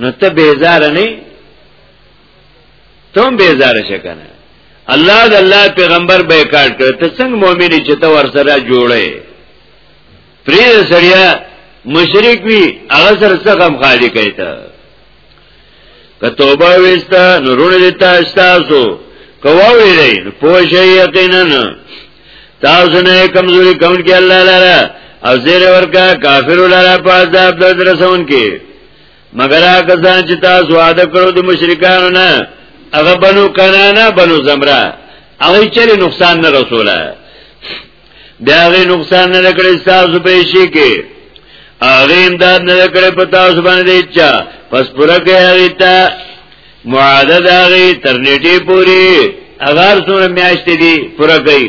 نو ته بیزار نه ته بیزار شکنه الله د الله پیغمبر بیکاټ کړ ته څنګه مؤمن چې ته ور سره جوړې پرې سړیا مشرک وی هغه سره څه غم خالی کوي ته که توبه وستا نو رونه دي تاسو کوا ویلې پوه شي یقینا تاسو نه کمزوري کون کې الله لاره او زیر ورکا کافر لاره په عذاب درسون کې مگر هغه ځان چې تاسو وعده کړو د مشرکانو نه هغه بنو کنانا بنو زمرا هغه چیرې نقصان نه رسوله بیا هغه نقصان نه کړی تاسو په شي کې هغه امداد نه کړی په تاسو باندې چا پس پوره کې هغه ته معاده داغي ترنيټي پوری اگر سونه میاشتې دي پوره کوي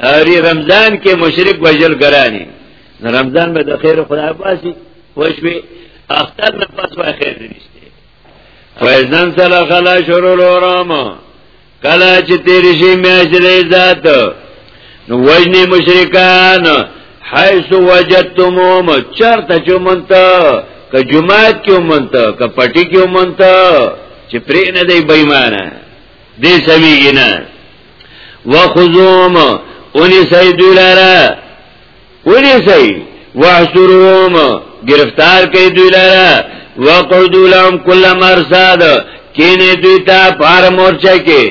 اری رمضان کې مشرک وجل ګرانی رمضان به د خیر خدای پاسي وشوي اختر نه پس وای خیر نشته فیضان سره خلا شروع لورام کلا چې تیر شي میاش دې ذات نو وجنی مشرکان حیث وجدتموم چرته چې مونته که جماعت کې مونته که پټي کې مونته چې پرې نه دی بېمانه دې سميږي نه وخذوم اونی سای دوی لارا اونی سای وحشروم گرفتار کئی دوی لارا وقعدو لهم کل مرساد کینی دوی تا پار مورچا کی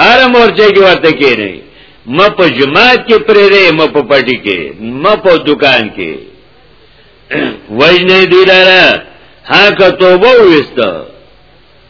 هر مورچا کی ورطا کینی ما په جماعت کې پرې دی ما په پټي کې ما په دکان کې وجنه دی لاره هغه توبه وسته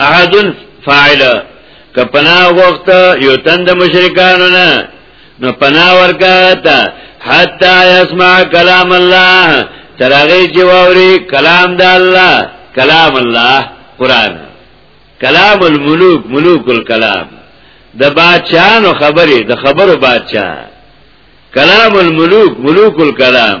احد فاعل که پناه وخت یو تند مشرکانو نه نو پناه ورکاته حتا يسمع كلام الله ترغه چې ووري کلام د الله کلام الله قران کلام الملوک ملوک الكلام د بادشاہانو خبرې د خبرو بادشاہ کلام الملوک ملوک الكلام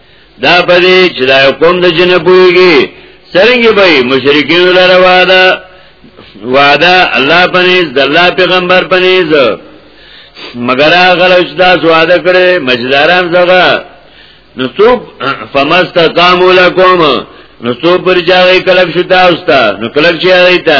دا پدې چې دا قوم د جن پويږي څنګه به مشرکین لره وعده وعده الله پنيز د الله پیغمبر پنيز مگر هغه لوچ دا وعده کړي مجداران زغه نو څوب فمستقاموا لكم نو څوب پر چاغي کلک شتا اوستا نو کلک چاغي تا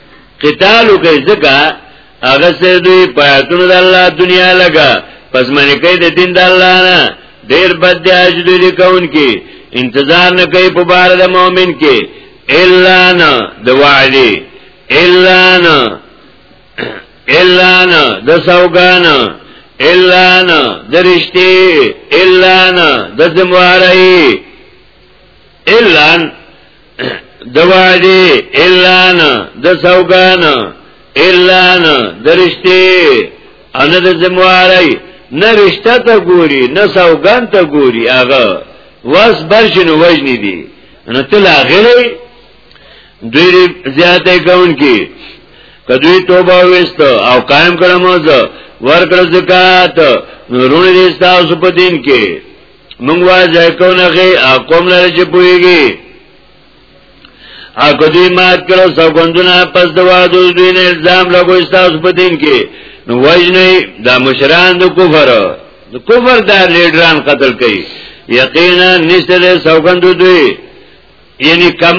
قتال کوي ځکه هغه سره دوی پیاتونو د الله دنیا لګا پس منی کوي د دین د الله نه ډیر بد دی اج دوی کون کې انتظار نه کوي په بار د مؤمن کې الا نه د وعدی الا نه الا نه د سوګان الا نه د رښتې الا نه د زمواري الا دواجی اعلان د سوګان اعلان درشتي ان د زمواري نه رشتہ ته ګوري نه سوګان ته ګوري هغه واس برشن وجنی دي نو تل غلې دوی زیاته کون کی کدوی توبه وست او قائم کړم ورکړه زکات نو رونه دي تاسو په دین کې مونږ واځه کو نه غي اقوم لري چې پويږي اګه دوی مات کړو سګوندونه پس د وادو دوی نه الزام لګو تاسو په دین کې نو وجنه دا مشران د کفر د کفر دا لیډران قتل کړي یقینا نشته له سوګند دوی یعنی کم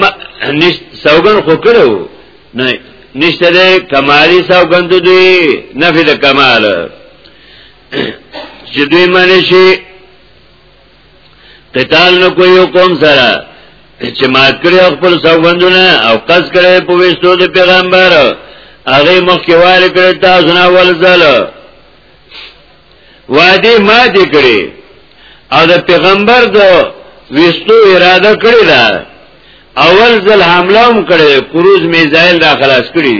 نش سوګن خو کړو نه نشته له کمالي سوګند دوی نفي د کمال چې دوی منی شي قتال نو کوي قوم سره چې ما کړی خپل سوګندونه او قص کړی په وشتو د پیغمبر هغه مخکې واره کړی تاسو نه ولزل وادي ما دې کړی او د پیغمبر د وشتو اراده کړی دا اول ځل حمله هم کړی کروز میزایل را خلاص کړی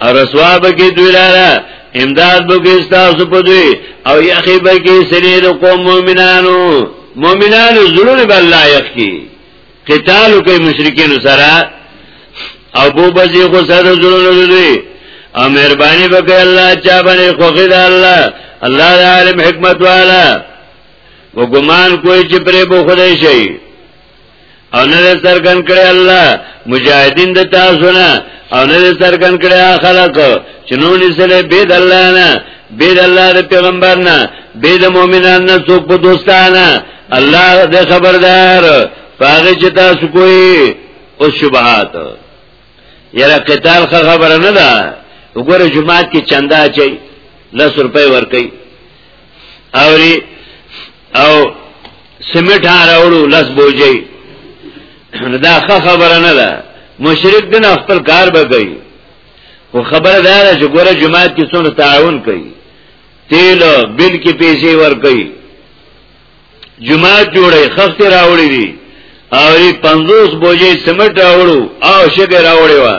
ارسوا بکی دوی لارا امداد بکی استاسو پا دوی او یخی بکی سنید قوم مومنانو مومنانو ضرور با اللہ یخ کی قتالو کئی مشرکینو سرا او بو بزی خو سر ضرور دوی او مهربانی بکی اللہ چا بانی خوخی دا اللہ اللہ دا عالم حکمت والا و گمان کوئی چی پری بو خودی شئی او نه سرګن کړي الله مجاهدین د تاسو نه او نه سرګن کړي خلق چې نو نسله بيد الله نه بيد الله د پیغمبر نه بيد مؤمنان نه څوک په دوستانه الله د خبردار پاغه چې تاسو کوی او شبهات یره قتال خبره نه ده وګوره جمعات کې چندا چي 10 روپۍ ورکړي اوری او سیمټ هاروړو لس بوجي دا ښه خبره نه ده مشرک دنه خپل کار به کوي خو خبره دا ده چې ګوره جماعت کې څونه تعاون کوي تیل بل کې پیسې ور کوي جماعت جوړي خخت راوړي دي او ری 50 بوجي سیمټ راوړو او شګه راوړي وا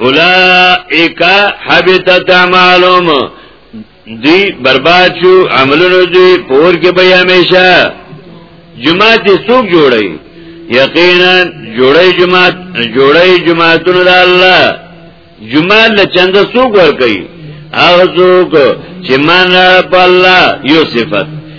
اولائک حبتت اعمالهم دی برباد شو عملونو دی پور کې به همیشه جمعه دې څوک جوړي یقینا جوړي جمعه جوړي جمعهتونو د الله جمعه له چند څوک ور کوي هغه څوک چې مان په الله یو صفت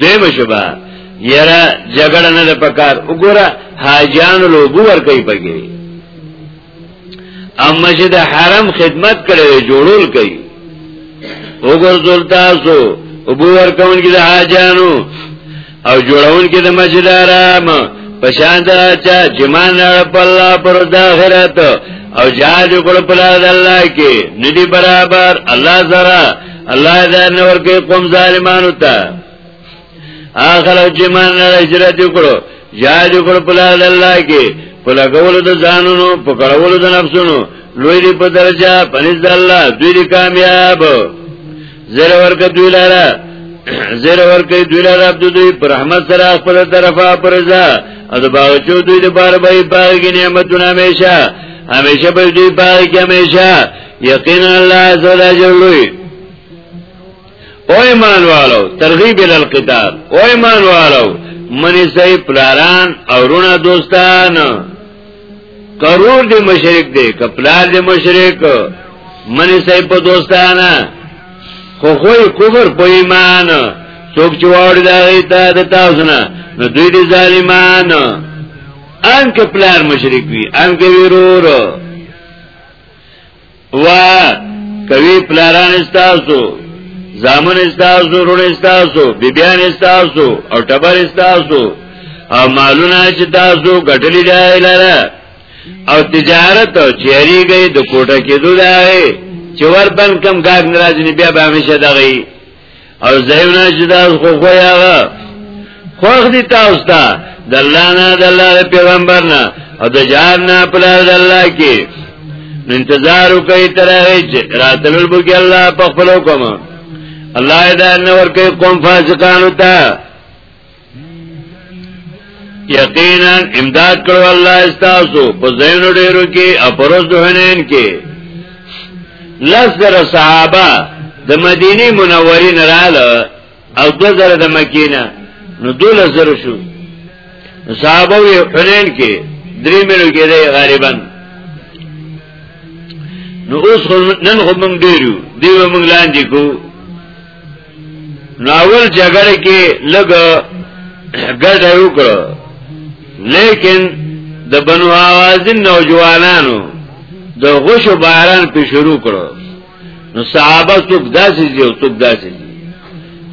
دیمه شبا یرا جګړه نه ده پکار وګوره حاجان لوبو ور کوي پګي ام مسجد حرم خدمت کړي جوړول کوي وګور دلتاسو وګور ور کوي د حاجانو او جوړون کې د مسجد حرام پشان دا چا جمان په الله پر د آخرت او جهاد کول په الله کې ندي برابر الله زرا الله هدایت نه ورکوي قوم ظالمانو ته اخر او چې مان نه هجرت وکړو جهاد وکړو په لار الله کې په لګولو د ځانونو په کړولو د نفسونو لوی دی په درجه پنځ الله دوی دی کامیاب زیر ورکه دوی لاره زیر ورکه دوی لاره عبد دوی پر رحمت سره خپل طرفه پر رضا او د باوجو دوی د بار به باغ نعمتونه همیشه همیشه به دوی باغ کې همیشه یقینا الله تعالی جلوی او ایمان والو ترغیب ال القتال او ایمان والو منی سي پلاران او رونه دوستان کرور دی مشرک دی کپلار دی مشرک منی سي په دوستانه خو خوی کفر په ایمان څوک چې وړ دی ته د تاسو نه نو دوی دي ظالمان ان کپلار مشرک وي ان کې ورور وا کوي پلاران استاسو زامن استاسو رون استاسو بیبیان استاسو او ټبر استاسو او مالونه چې تاسو ګټلې دی لاره او تجارت او چیرې گئی د کوټه کې دوه چې ور بند کم گاګ ناراض نه بیا به همیشه دغی او زیونا چې دا خو خو یاغه خوخ دي تاسو ته د الله نه د الله پیغمبر نه او د جهان نه په لار د الله کې انتظار وکړئ تر هغه چې راتلل به کې الله په خپل کوم الله دا نور کوي قوم فاسقانو ته یقینا امداد کړو الله استاسو په زینو ډیرو کې اپروز دوهنین کې لس در صحابه د مدینه منورې نه رااله او دو زره د مکینه نو دوله زره شو صحابه وی حنین کې درې ملو کې دی غالبا نو اوس نن خو موږ ډیرو دیو موږ لاندې کو ناول جګړه کې لګ ګډ یو کړ لیکن د بنو اوازین نوجوانانو د غشو باران په شروع کړو نو صحابه څوک داسې دي او څوک داسې دي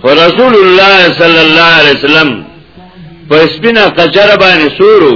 خو رسول الله صلی الله علیه وسلم په سپینه قچره باندې سورو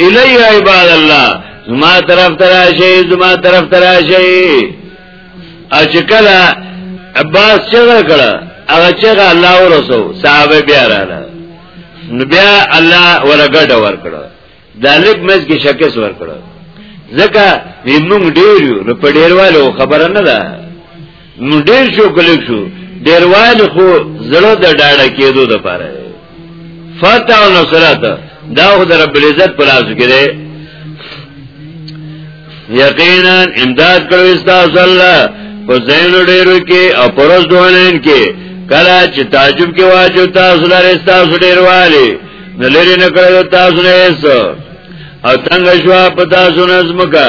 الی عباد الله زما طرف تراشی زما طرف تراشی اچکلا عباس چغه کړه هغه چغه الله ورسو صحابه بیا رااله نو بیا الله ورګډ ورکړه دالک مز کې شکس ورکړه ځکه موږ ډیر یو نو په ډیروالو خبره نه ده نو ډیر شو کلیک شو ډیر وایل خو زړه د ډاډه کېدو د پاره فتح او نصرت دا خو د رب العزت په لاس کې دی یقینا امداد کړو استاسو الله په زین ډیرو کې او پروز دوانین کې کله چې تعجب کې واجو تاسو لاره استاسو ډیر والی نلری نکړو تاسو نه ایسو او تنگ شوا پتا سنز مکا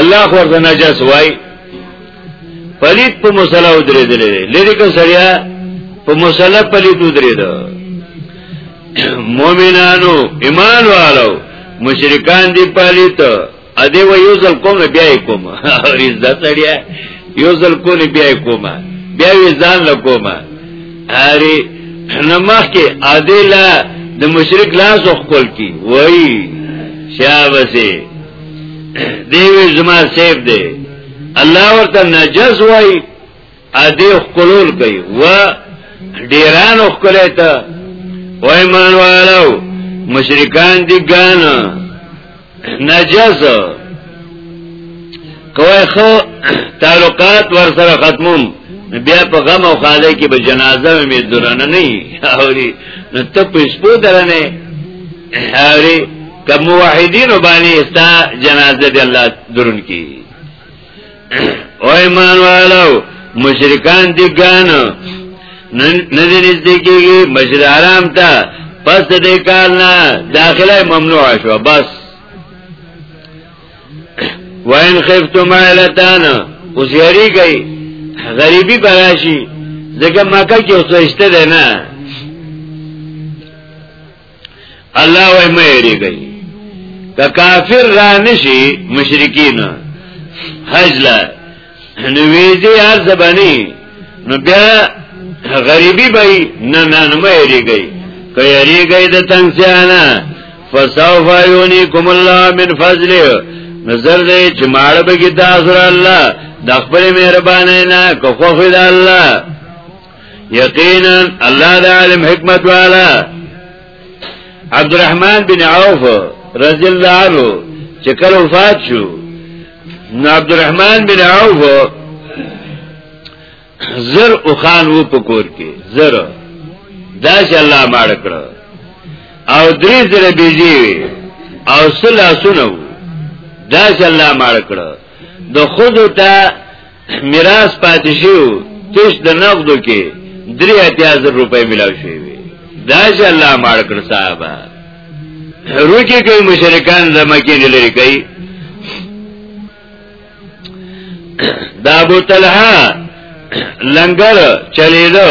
الله خو ورته نجس وای پلیت په مصلا ودرېدلې لری که سړیا په مصلا پلیت ودرېدو مؤمنانو ایمان والو مشرکان دی پلیت ا دې و یو ځل کوم بیا یې کوم ریز دا سړیا یو ځل کوم بیا یې کوم بیا یې ځان له کوم اری نمخ کې ادله د مشرک لاس خپل کی وای شابسه دیوی زما سیب دی الله ورته نجس وای ا دې خپلول کوي و ډیرانو خپلې ته وای مانوالو مشرکان دي ګان نجس کوي خو تعلقات ور سره ختموم بیا په غم او خاله کې به جنازه مې درنه نه اوري نو ته په سپو درنه هاري که موحدین باندې استا جنازه دی الله درون کی او ایمان والو مشرکان دی ګان نه دې نږدې کیږي مسجد حرام ته پس دې کار نه داخله ممنوع شو بس وین خفتم علتان اوس یری گئی غریبی براشی زګه مکه کې اوسېشته ده نه الله وای مې ریګي که کافر را نشي مشرکین حج لا نو ویزه هر زبانی نو بیا غریبی بای نه نه نه مې ریګي که ریګي د تنگ سیانا فسوف یونیکم الله من فضله نظر دې چې ماړه به کې تاسو الله د خپل مهربانه نه کو خو خدای الله یقینا الله د عالم حکمت والا عبدالرحمن بن عوف رضی الله عنه چې کله وفات شو نو عبدالرحمن بن عوف زر او خان وو پکور کې زر دا چې الله ماړ کړ او درې زر بيزي او سلا سنو دا چې الله ماړ کړ د خود ته میراث پاتې شو تش د نقدو کې درې اتیا زر روپۍ ملاو شوې وي دا چې الله ماړ کړ صاحب روکي کوي مشرکان زمکه نه لري کوي دا ابو طلحه لنګر چلیدو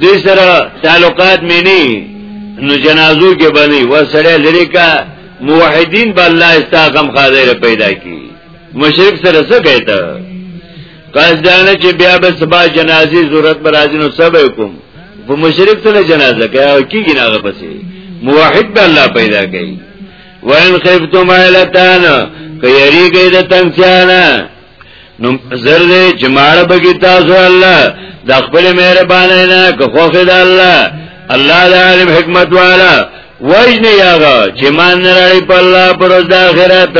دوی سره تعلقات مې نه نو جنازو کې باندې ورسره لري کا موحدین به الله استغفر خاطر پیدا کی مشرک سره څه کوي ته قصد دانه چې بیا به سبا جنازي ضرورت پر راځي نو سبا کوم په مشرک سره جنازه کوي کیږي نه پسې موحد به الله پیدا کوي وان خفتم علتان کيري گئی د تنگسیانا نو زر دې جماړ بګی تاسو الله د خپل مهرباني نه که خوخ د الله الله د عالم حکمت والا وجنه یاغه چې مان نه راړي په الله پر د آخرت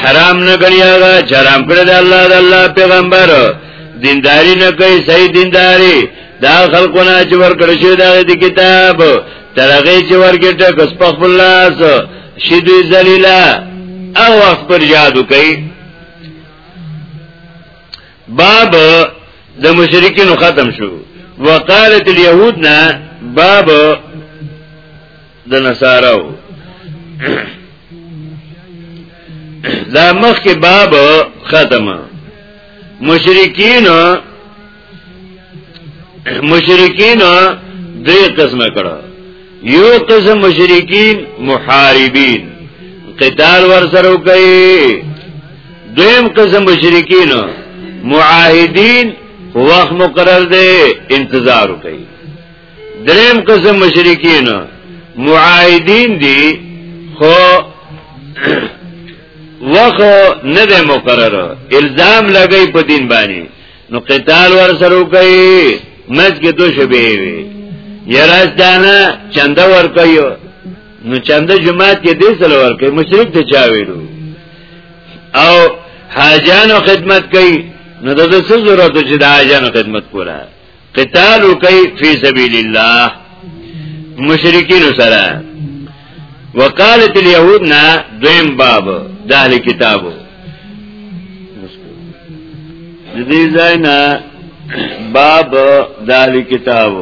حرام نه غني هغه حرام کړی د الله د الله پیغمبر دینداری نه کوي صحیح دینداری دا خلقونه چې ورکړ شوی دا د کتاب ترغه چې ورګه ټکس په خپل لاس شیدوی ذلیلا او وخت پر یادو کوي باب د مشرکین ختم شو وقالت اليهود نا باب د نصارو دا مخ کې باب ختمه مشرکین مشرکین دې قسمه کړه یو قسم مشرکین محاربین قتال ور سره کوي دویم قسم مشرکین معاهدین وخت مقرر دی انتظار کوي دریم قسم مشرکین معاهدین دي خو وخت نه مقرر الزام لګی په دین باندې نو قتال ور سره کوي مز کې تو شبي وي یراز دانا چنده ور کوي نو چنده جماعت کې دې سره ور کوي مشرک ته چا ویلو او حاجانو خدمت کوي نو د څه ضرورت چې د حاجانو خدمت کوله قتال کوي فی سبیل الله مشرکین سره وقالت اليهود نا دویم باب د اهل کتابو د دې ځای نه باب دالی کتاب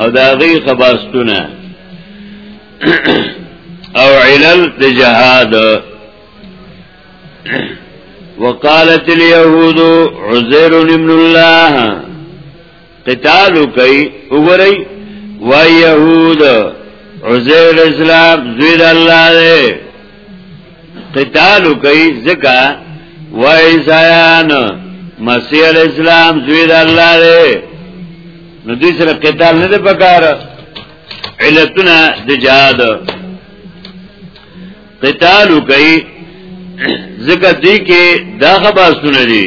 او دا غي خباستونه او علل د جهاد وقالت اليهود عزير ابن الله قتال کوي وګورئ و يهود عزير اسلام زيد الله دې قتال کوي ځکه و عيسایان مسیح اسلام زيد الله دې نو دې سره قتال نه ده پکار علتنا د جهاد قتال کوي ځکه دې کې دا خبره سنري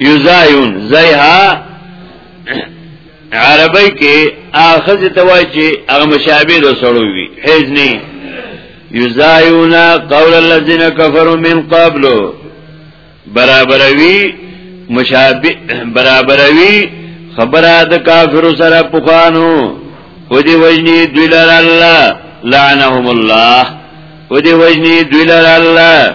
یزایون زیها عربی کې اخذ توای چې هغه مشابه د سړو وي هیڅ نه یزایون قول الذين كفروا من قبل برابروي مشابه برابروي خبره د کافر سره پخوانو و دی وجنی دوی لر الله لعنهم الله و دی وجنی دوی لر الله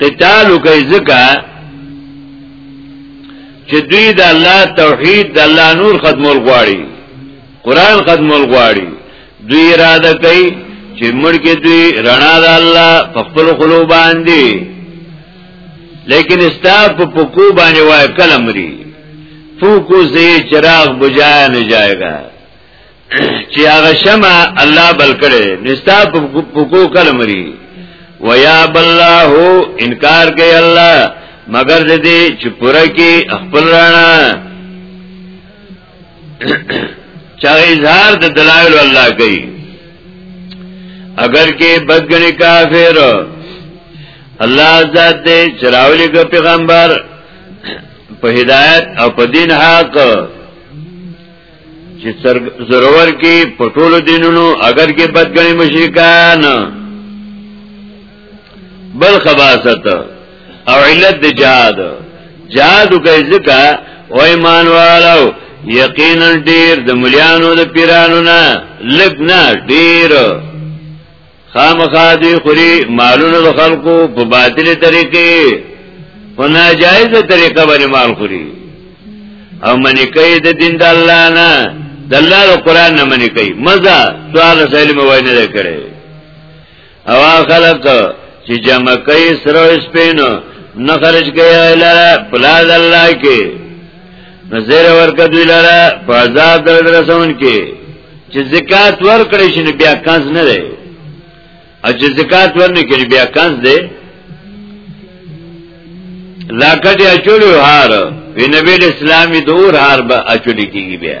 قتال کوي ځکه چې دوی د الله توحید د الله نور خدمول غواړي قران خدمول غواړي دوی اراده کوي چې مړ کې دوی رڼا د الله په خپل خلو باندې لیکن استا په پکو باندې وای کلمري فوکو زی چراغ بجایا نه جایګا چې هغه شمع الله بل کړي نستا په کو کلمري ويا بالله انکار کوي الله مگر دې چې پوره کې خپل رانا چا اظهار د دلایل الله کوي اگر کې بدګنی کافر الله ذات دې چراولي کو پیغمبر په هدایت او په دین حق چې ضرور کې په ټولو دینونو اگر کې بدګنی مشرکان بل خباست او علت د جهاد جهاد کوي ځکه او ایمان والو یقینا ډیر د مليانو د پیرانو نه لګ نه ډیر خامخا دی خوري مالونه د خلکو په باطل طریقې په ناجایز طریقه باندې مال خوري او منی کوي د دین د الله نه د الله د قران نه منی کوي مزه سوال سهل مې وای نه کړي او خلک چې جمع کوي سره سپینو نه خرج کوي الله په لار الله کې نظر ورکا دوی لارا پا عذاب درد رسون کې چې زکات ورکړې شنو بیا کنز نه دی او چې زکات ورنه کړي بیا کنز دی لاکټي اچولو هار وی نبی اسلامي دور هار به اچولې کیږي بیا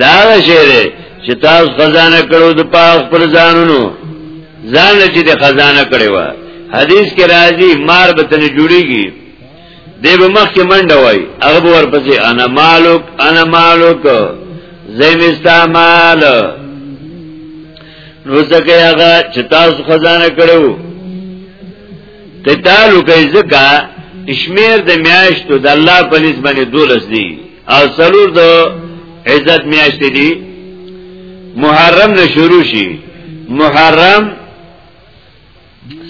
دا شعر چې تاسو خزانه کړو د پاک پر ځانونو ځان چې د خزانه کړی و حدیث کې راځي مار به تنه جوړیږي دی به مخ کې منډه وای هغه به ورپسې انا مالک انا مالک زیم استعمال نو ځکه هغه چې تاسو خزانه کړو قتالو کوي ځکه شمیر د میاشتو د الله په نسبت باندې دولس دی او سلور د عزت میاشت دی محرم نه شروع شي محرم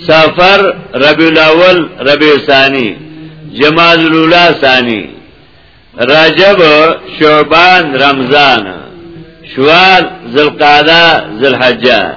سفر ربی الاول ربی ثانی جماد الاولا ثانی رجب شعبان رمضان شوال ذلقاده ذلحجه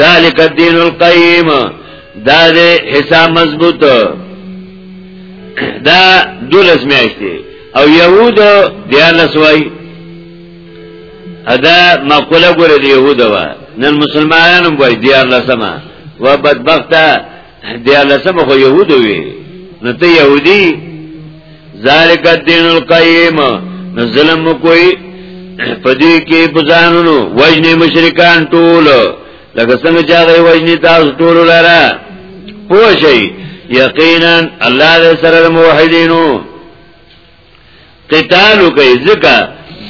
ذالک الدین القیم دا دې حساب مضبوط دا دولس میاشتې او يهود دیالس وای ادا مقوله ګره دی يهود وا نن مسلمانانو وای دیالس ما و بدبخته بیا لسم خو يهودو وي نو ته يهودي ذالک الدين القيم نو ظلم کوئی پدې کې بزانونو وجنې مشرکان ټول لکه څنګه چې هغه وجنې تاسو ټول لاره پوه شئ یقینا الله دې سره موحدینو قتال کوي ځکه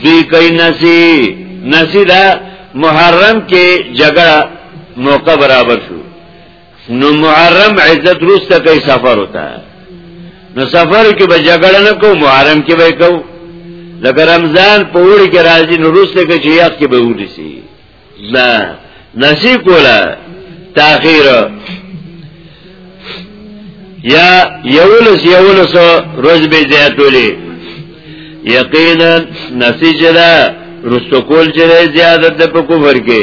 دوی کوي نسی نسی دا محرم کې جګړه موقع برابر شو نو محرم عزت روس ته کوي سفر وتا نو سفر کې به جګړه نه کو محرم کې به کو لکه رمضان په وړي کې راځي نو روس ته کې یاد کې به ودی سي لا نصیب کولا تاخیر یا یولس یولس روز به زیاتولې یقینا نصیب جدا رستو کول چې زیادت په کفر کې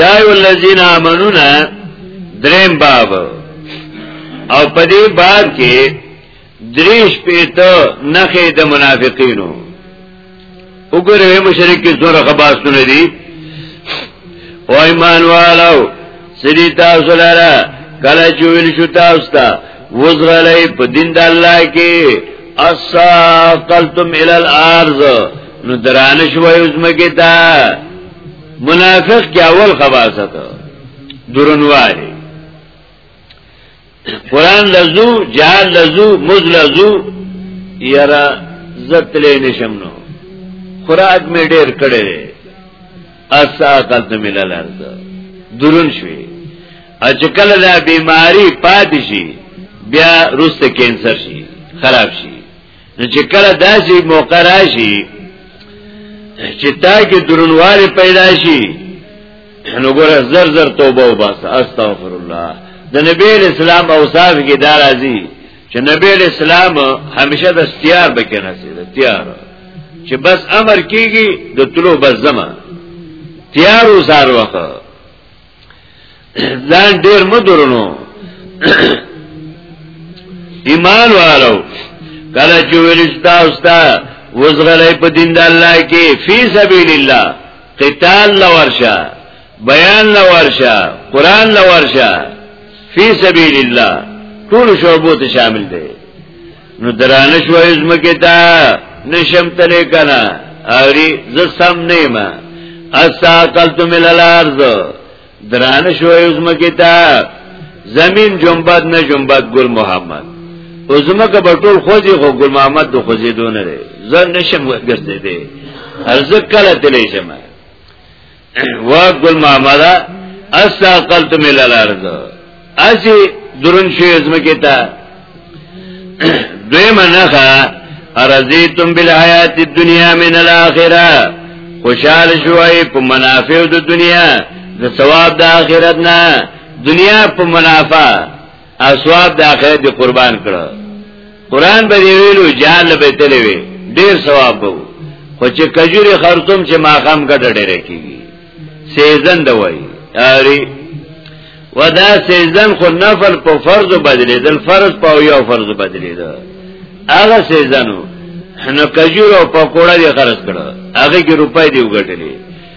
یا ایو الذین آمنو نا دریم باب او پدی باب کې دریش پیتا نخی د منافقینو وګوره مشرک کې زوره خباستونه دي او ایمان والو سری تاسو لره کله چې ویل شو تاسو ته وزغلې په دین د الله کې اساقلتم ال الارض نو درانه شوې عظمکه تا منافق کې اول خباست درنواري قران لزو جهاد لزو مز لزو یرا زتلې نشم نو خوراک می ډیر کړي اسا قلت ملل ارز درون شوي اچکل دا بیماری پاتې شي بیا روس کینسر شي خراب شي نو چې کله داسې موقع راشي چې تا کې درنواله پیدا شي نو ګوره زر زر توبه وباس استغفر الله د نبی اسلام اوصاف کې دا راځي چې نبی اسلام همیشه د استیار بکنه سي د تیار چې بس امر کیږي د طلوع بس زمه تیار وسار وخت ځان ډیر مدرونو ایمان والو کله چې ورستا اوستا وزغلې په دین د الله کې فی سبیل الله قتال لورشه بیان لورشه قران لورشه فی سبیل الله ټول شعبو ته شامل دي نو درانه شو ازمکه تا نشم تلې کنه اوري ز سم نه ما اساقلت مل الارض درانه شو ازمکه تا زمين جنبات نه جنبات ګل محمد ازمکه بټول خوځي خو ګل محمد د خوځي دونه لري زه نشم ګرځې دي ارزه کله تلې شمه وا ګل محمد استقلت مل الارض اسی درن شو ازمکه تا دوی منخه ارزیتم بالحیات الدنیا من الاخره خوشحال شوی په منافع د دنیا د ثواب د آخرت نه دنیا په منافع اسواب د اخرت دی قربان کړه قران به دی ویلو جان له به تلې وی ډیر ثواب وو خو چې کجوري خرطوم چې ماقام ګډ ډېر کیږي سیزن د وای اری ودا سیزن خو نفل په فرض بدلې دل فرض په یو فرض بدلې ده هغه سیزنو نو کجورو په کوړه دی خرڅ کړه هغه کې روپۍ دی وګټلې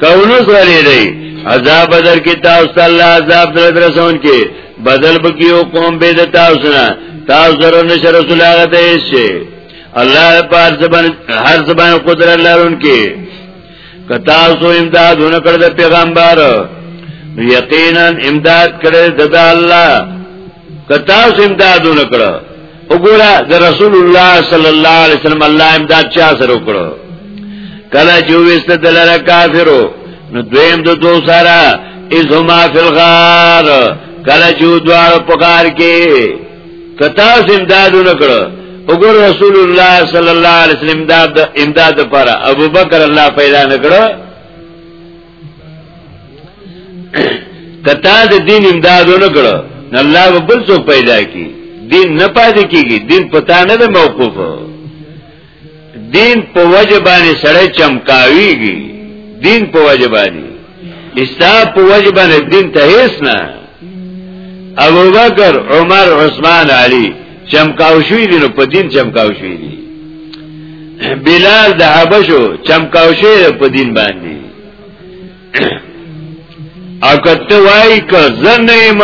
کونه زغلی دی عذاب بدر کې تاسو ته الله عذاب در درسون کې بدل بکیو قوم به د تاسو نه تاسو زره نشه رسول هغه ته شي الله پار زبان هر زبان قدرت لرون کې کتا سو امداد ونه کړ د پیغمبر یقینا امداد کړ د الله که تاسو امداد ونکړو وګوره د رسول الله صلی الله علیه وسلم الله امداد چا سره وکړو کله چې وسته دلاره کافرو نو دویم د دو سره ازما فی الغار کله چې دوار پکار کې کتا امداد ونکړو وګور رسول الله صلی الله علیه وسلم امداد امداد پر ابوبکر الله پیدا نکړو کتا د دین امداد نه کړو نو الله به بل څوک پیدا کی دین نه پاتې کیږي دین پتا نه ده موقوف دین په وجه باندې سړی چمکاویږي دین په وجه باندې اسلام په وجه باندې دین ته هیڅ نه ابوبکر عمر عثمان علی چمکاو شوی دی نو په دین چمکاو شوی دی بلال د حبشو چمکاو شوی په دین باندې او کته وای ک زنیم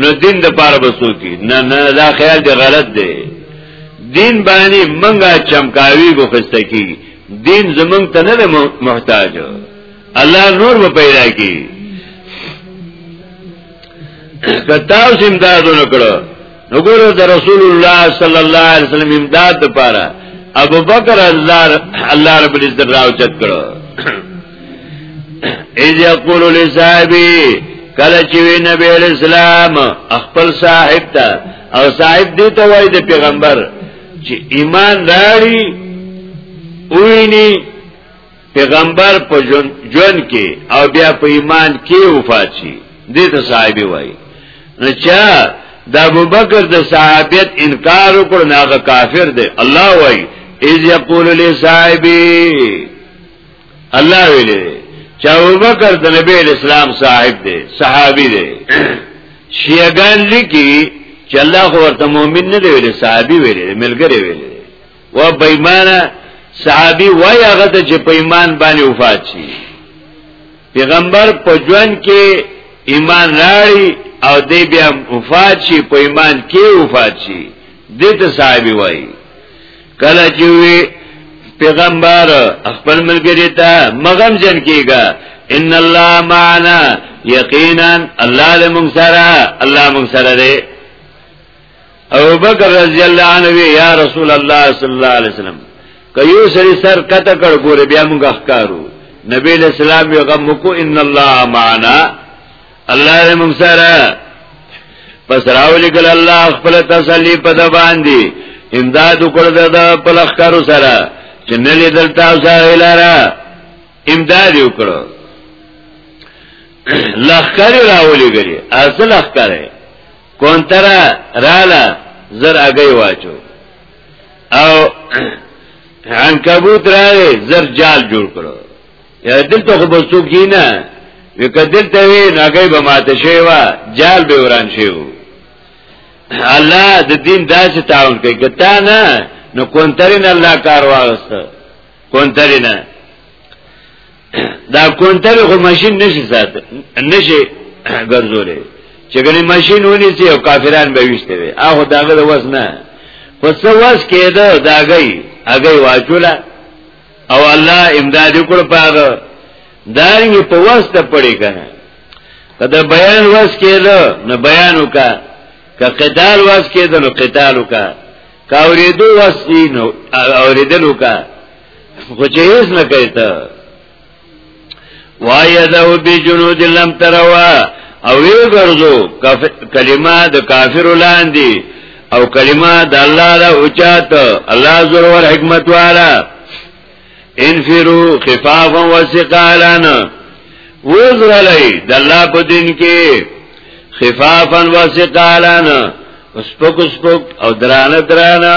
نو دین د پاره بسو کی نه نه دا خیال دی غلط دی دین باندې منګه چمکاوی کو خسته کی دین زمنګ ته نه محتاج الله نور به پیدا کی کتاو سیم دا دونو کړو نو ګورو د رسول الله صلی الله علیه وسلم امداد لپاره ابو بکر الله الله رب العزت راوچت کړو اذ یقول لصاحبی کله چې نبی اسلام خپل صاحب ته او صاحب دې ته وای د پیغمبر چې ایمان راړي ویني پیغمبر په جون کې او بیا په ایمان کې وفات شي دې ته صحابي وایي نو چا د ابوبکر د صحابیت انکار وکړ نه هغه کافر دی الله وایي اذ یقول لصاحبی الله ویلي چې ابوبکر د نبی اسلام صاحب دی صحابي دی شیعگان لکی چې الله خو ورته مؤمن نه دی ویلي صحابي ویلي ملګری ویلي و بېمانه صحابي وای هغه د چې په ایمان باندې وفات شي پیغمبر په ژوند کې ایمان راړي او دې بیا وفات شي په ایمان کې وفات شي دې ته صحابي وای کله چې وی پیغمبر خپل ملګری ته مغم جن کیږي ان الله معنا یقینا الله لمن سره الله من سره ابو بکر رضی الله عنه یا رسول الله صلی الله علیه وسلم کيو سری سر کته کړ ګور بیا موږ ښکارو نبی علیہ السلام یو غم کو ان الله معنا الله دې موږ سره پس راولې کله الله خپل تسلی په د باندې امداد وکړ د په لخرو سره چې نه لیدل تاسو هلاره امداد وکړو لخر راولې غلي اصل لخر کونترا رالا زر اگئی واچو او عنکبوت راغی زر جال جوړ کړو یا دلته خو بسوک جی نه وکړه دلته وی ناګي به ماته شی وا جال به وران شی وو الله د دین داسې تعاون کوي کته نه نو کونترین الله کار واغسته کونترین دا کونتر خو ماشين نشي سات نشي ګرځولې چې ګنې ماشين ونی سي او کافران به وشته وي هغه داغه د وس نه خو څه وس کېده داګي هغه واچولا او الله امداد وکړ پاغه دارنګ په واسطه پړې کنه کله بیان واس کېده نه بیان وکا که قتال واس کېده نو قتال وکا کاوریدو واس نو اوریدل وکا خو چې هیڅ نه کوي ته وایذو بجنود لم تروا او وی ګرځو کلمه د کافر لاندې او کلمه د الله له اوچات الله زور ور حکمت والا انفرو خفافا وثقالا وزر لای د الله په دین کې خفافا وثقالا سپک سپک او درانه درانه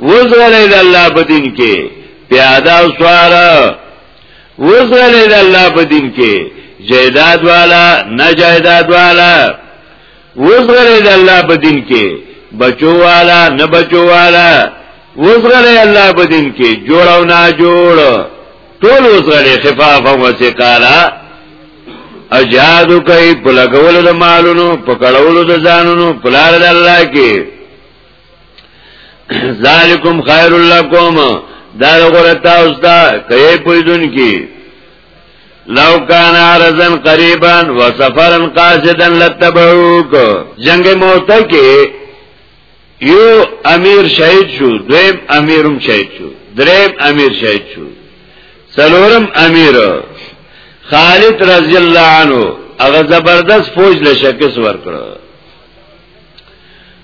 وزغلی د الله په دین کې پیاده او سوار وزغلی د الله په دین کې جیداد والا نه جیداد والا وزغلی د الله په دین کې بچو والا نه بچو والا وزغلی الله په دین کې جوړ او نه جوړ ټول وزغلی خفاف او وسقالا اجادو کوي په لګولو د مالونو په کړولو د ځانونو په لار د الله کې ذالکم خیر لکم دا غره تاسو ته کوي پویدون کی لو کان عرضن قریبا و سفرن قاصدا لتبعوک جنگ موته کې یو امیر شهید شو دویم امیرم شهید شو دریم امیر شهید شو سلورم امیر خالد رضی الله عنه هغه زبردست فوج له شکست ورکړ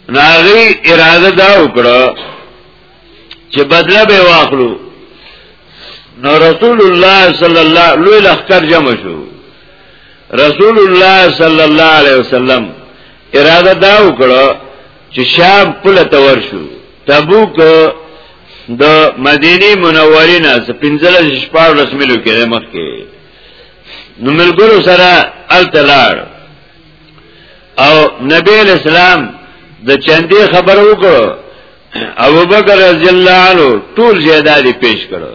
ناغي اراده دا وکړه چې بدله به واخلو نو رسول الله صلی الله لوی لخر جمع شو رسول الله صلی الله علیه وسلم اراده دا وکړه چې شام پله تور شو تبوک د مدینه منورې نه 15 شپږ رسملو کې مخکې نو ملګرو سره التلار او نبی اسلام د چندې خبر وکړو ابو بکر رضی الله عنه ټول جیدادی پیش کړو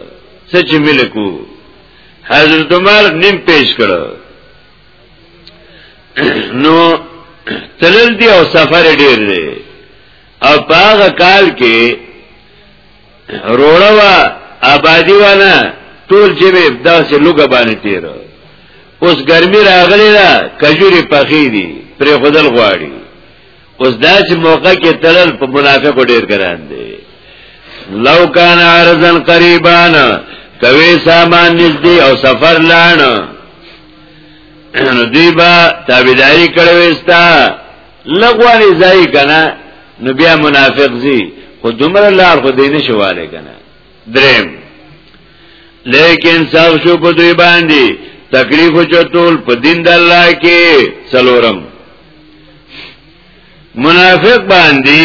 سچ ملکو حضرت عمر نیم پیش کړو نو تلل دی او سفر ډیر دی او په هغه کال کې روړه وا آبادی وانا ټول جبه داسې لوګه باندې تیر اوس ګرمي راغلی دا کجوري پخې دي پرې خدل غواړي اوس داسې موقع کې تلل په منافقو ډیر ګران دي لو کان عرضن قریبان کوي سامان نږدې او سفر لاړ نو دی با تابعداري کړو استا لغوانی ځای کنه نو بیا منافق زی خو دومره لار خو دینه شواله کنه دریم لیکن ساو شو په دوی باندې تکلیف چتول په دین د الله کې څلورم منافق باندې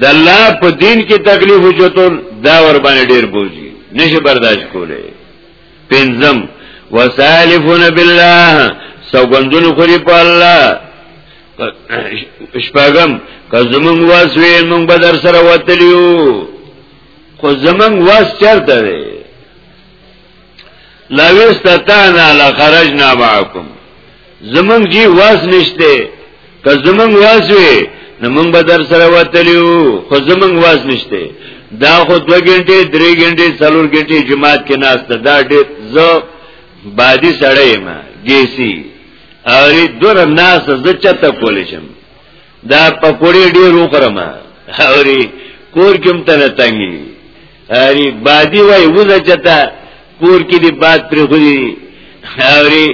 د الله په دین کې تکلیف چتول دا ور باندې ډیر بوزي نشه برداشت کوله پنځم وسالفون بالله سوګندون خوري په الله شپږم که زمونږ واس وي مونږ به در سره وتلیو خو زمونږ واس چرته دی لويستتانا لخرجنا معكم زمنګ جی واس نشته که زمنګ واس وي نو موږ به در سره وتلیو خو زمنګ واس نشته دا خو دو غنټه درې غنټه څلور غنټه جماعت کې ناشته دا ډېر زه بادي سړی ما ګیسی اوی دور ناس زه چته کول شم دا پکوړې ډېر وخورم اوی کور کوم ته نه تنګي اری بادی وای وزه چتا کور کې دی باد پر غوړي اری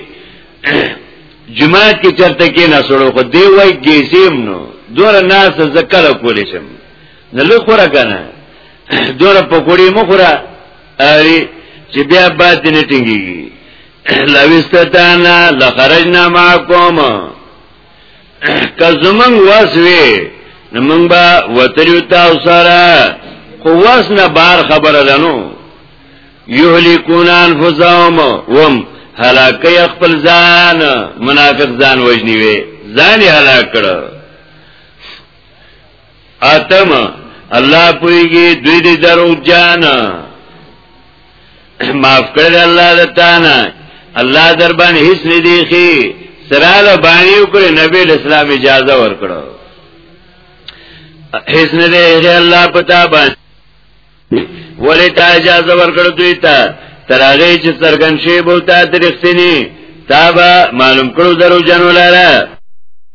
جماعت کې چرته کې نه سړو خو دی وای ګیزیم نو دور ناس ذکر کولی شم نه لخوره کنه دور پکوړی مخوره اری چې بیا باد نه ټینګي لوستتانا لخرجنا معکم که زمنګ واس وی نو موږ به وتریو تاسو سره خو واس نه بار خبره ده نو یهلیکون انفسهم وم هلاکی خپل ځان منافق ځان وجنی وی ځان هلاک کړو اتم الله پویږي دوی دې درو جان معاف کړ الله د تانا الله در باندې هیڅ نه دی خي سراله باندې وکړ نبی اسلام اجازه ورکړو هیڅ نه دی الله پتا باندې ولې تا اجازه ورکړ دوی ته تر هغه چې سرګن شی بوتا درښتنی تا به معلوم کړو درو جنو لاره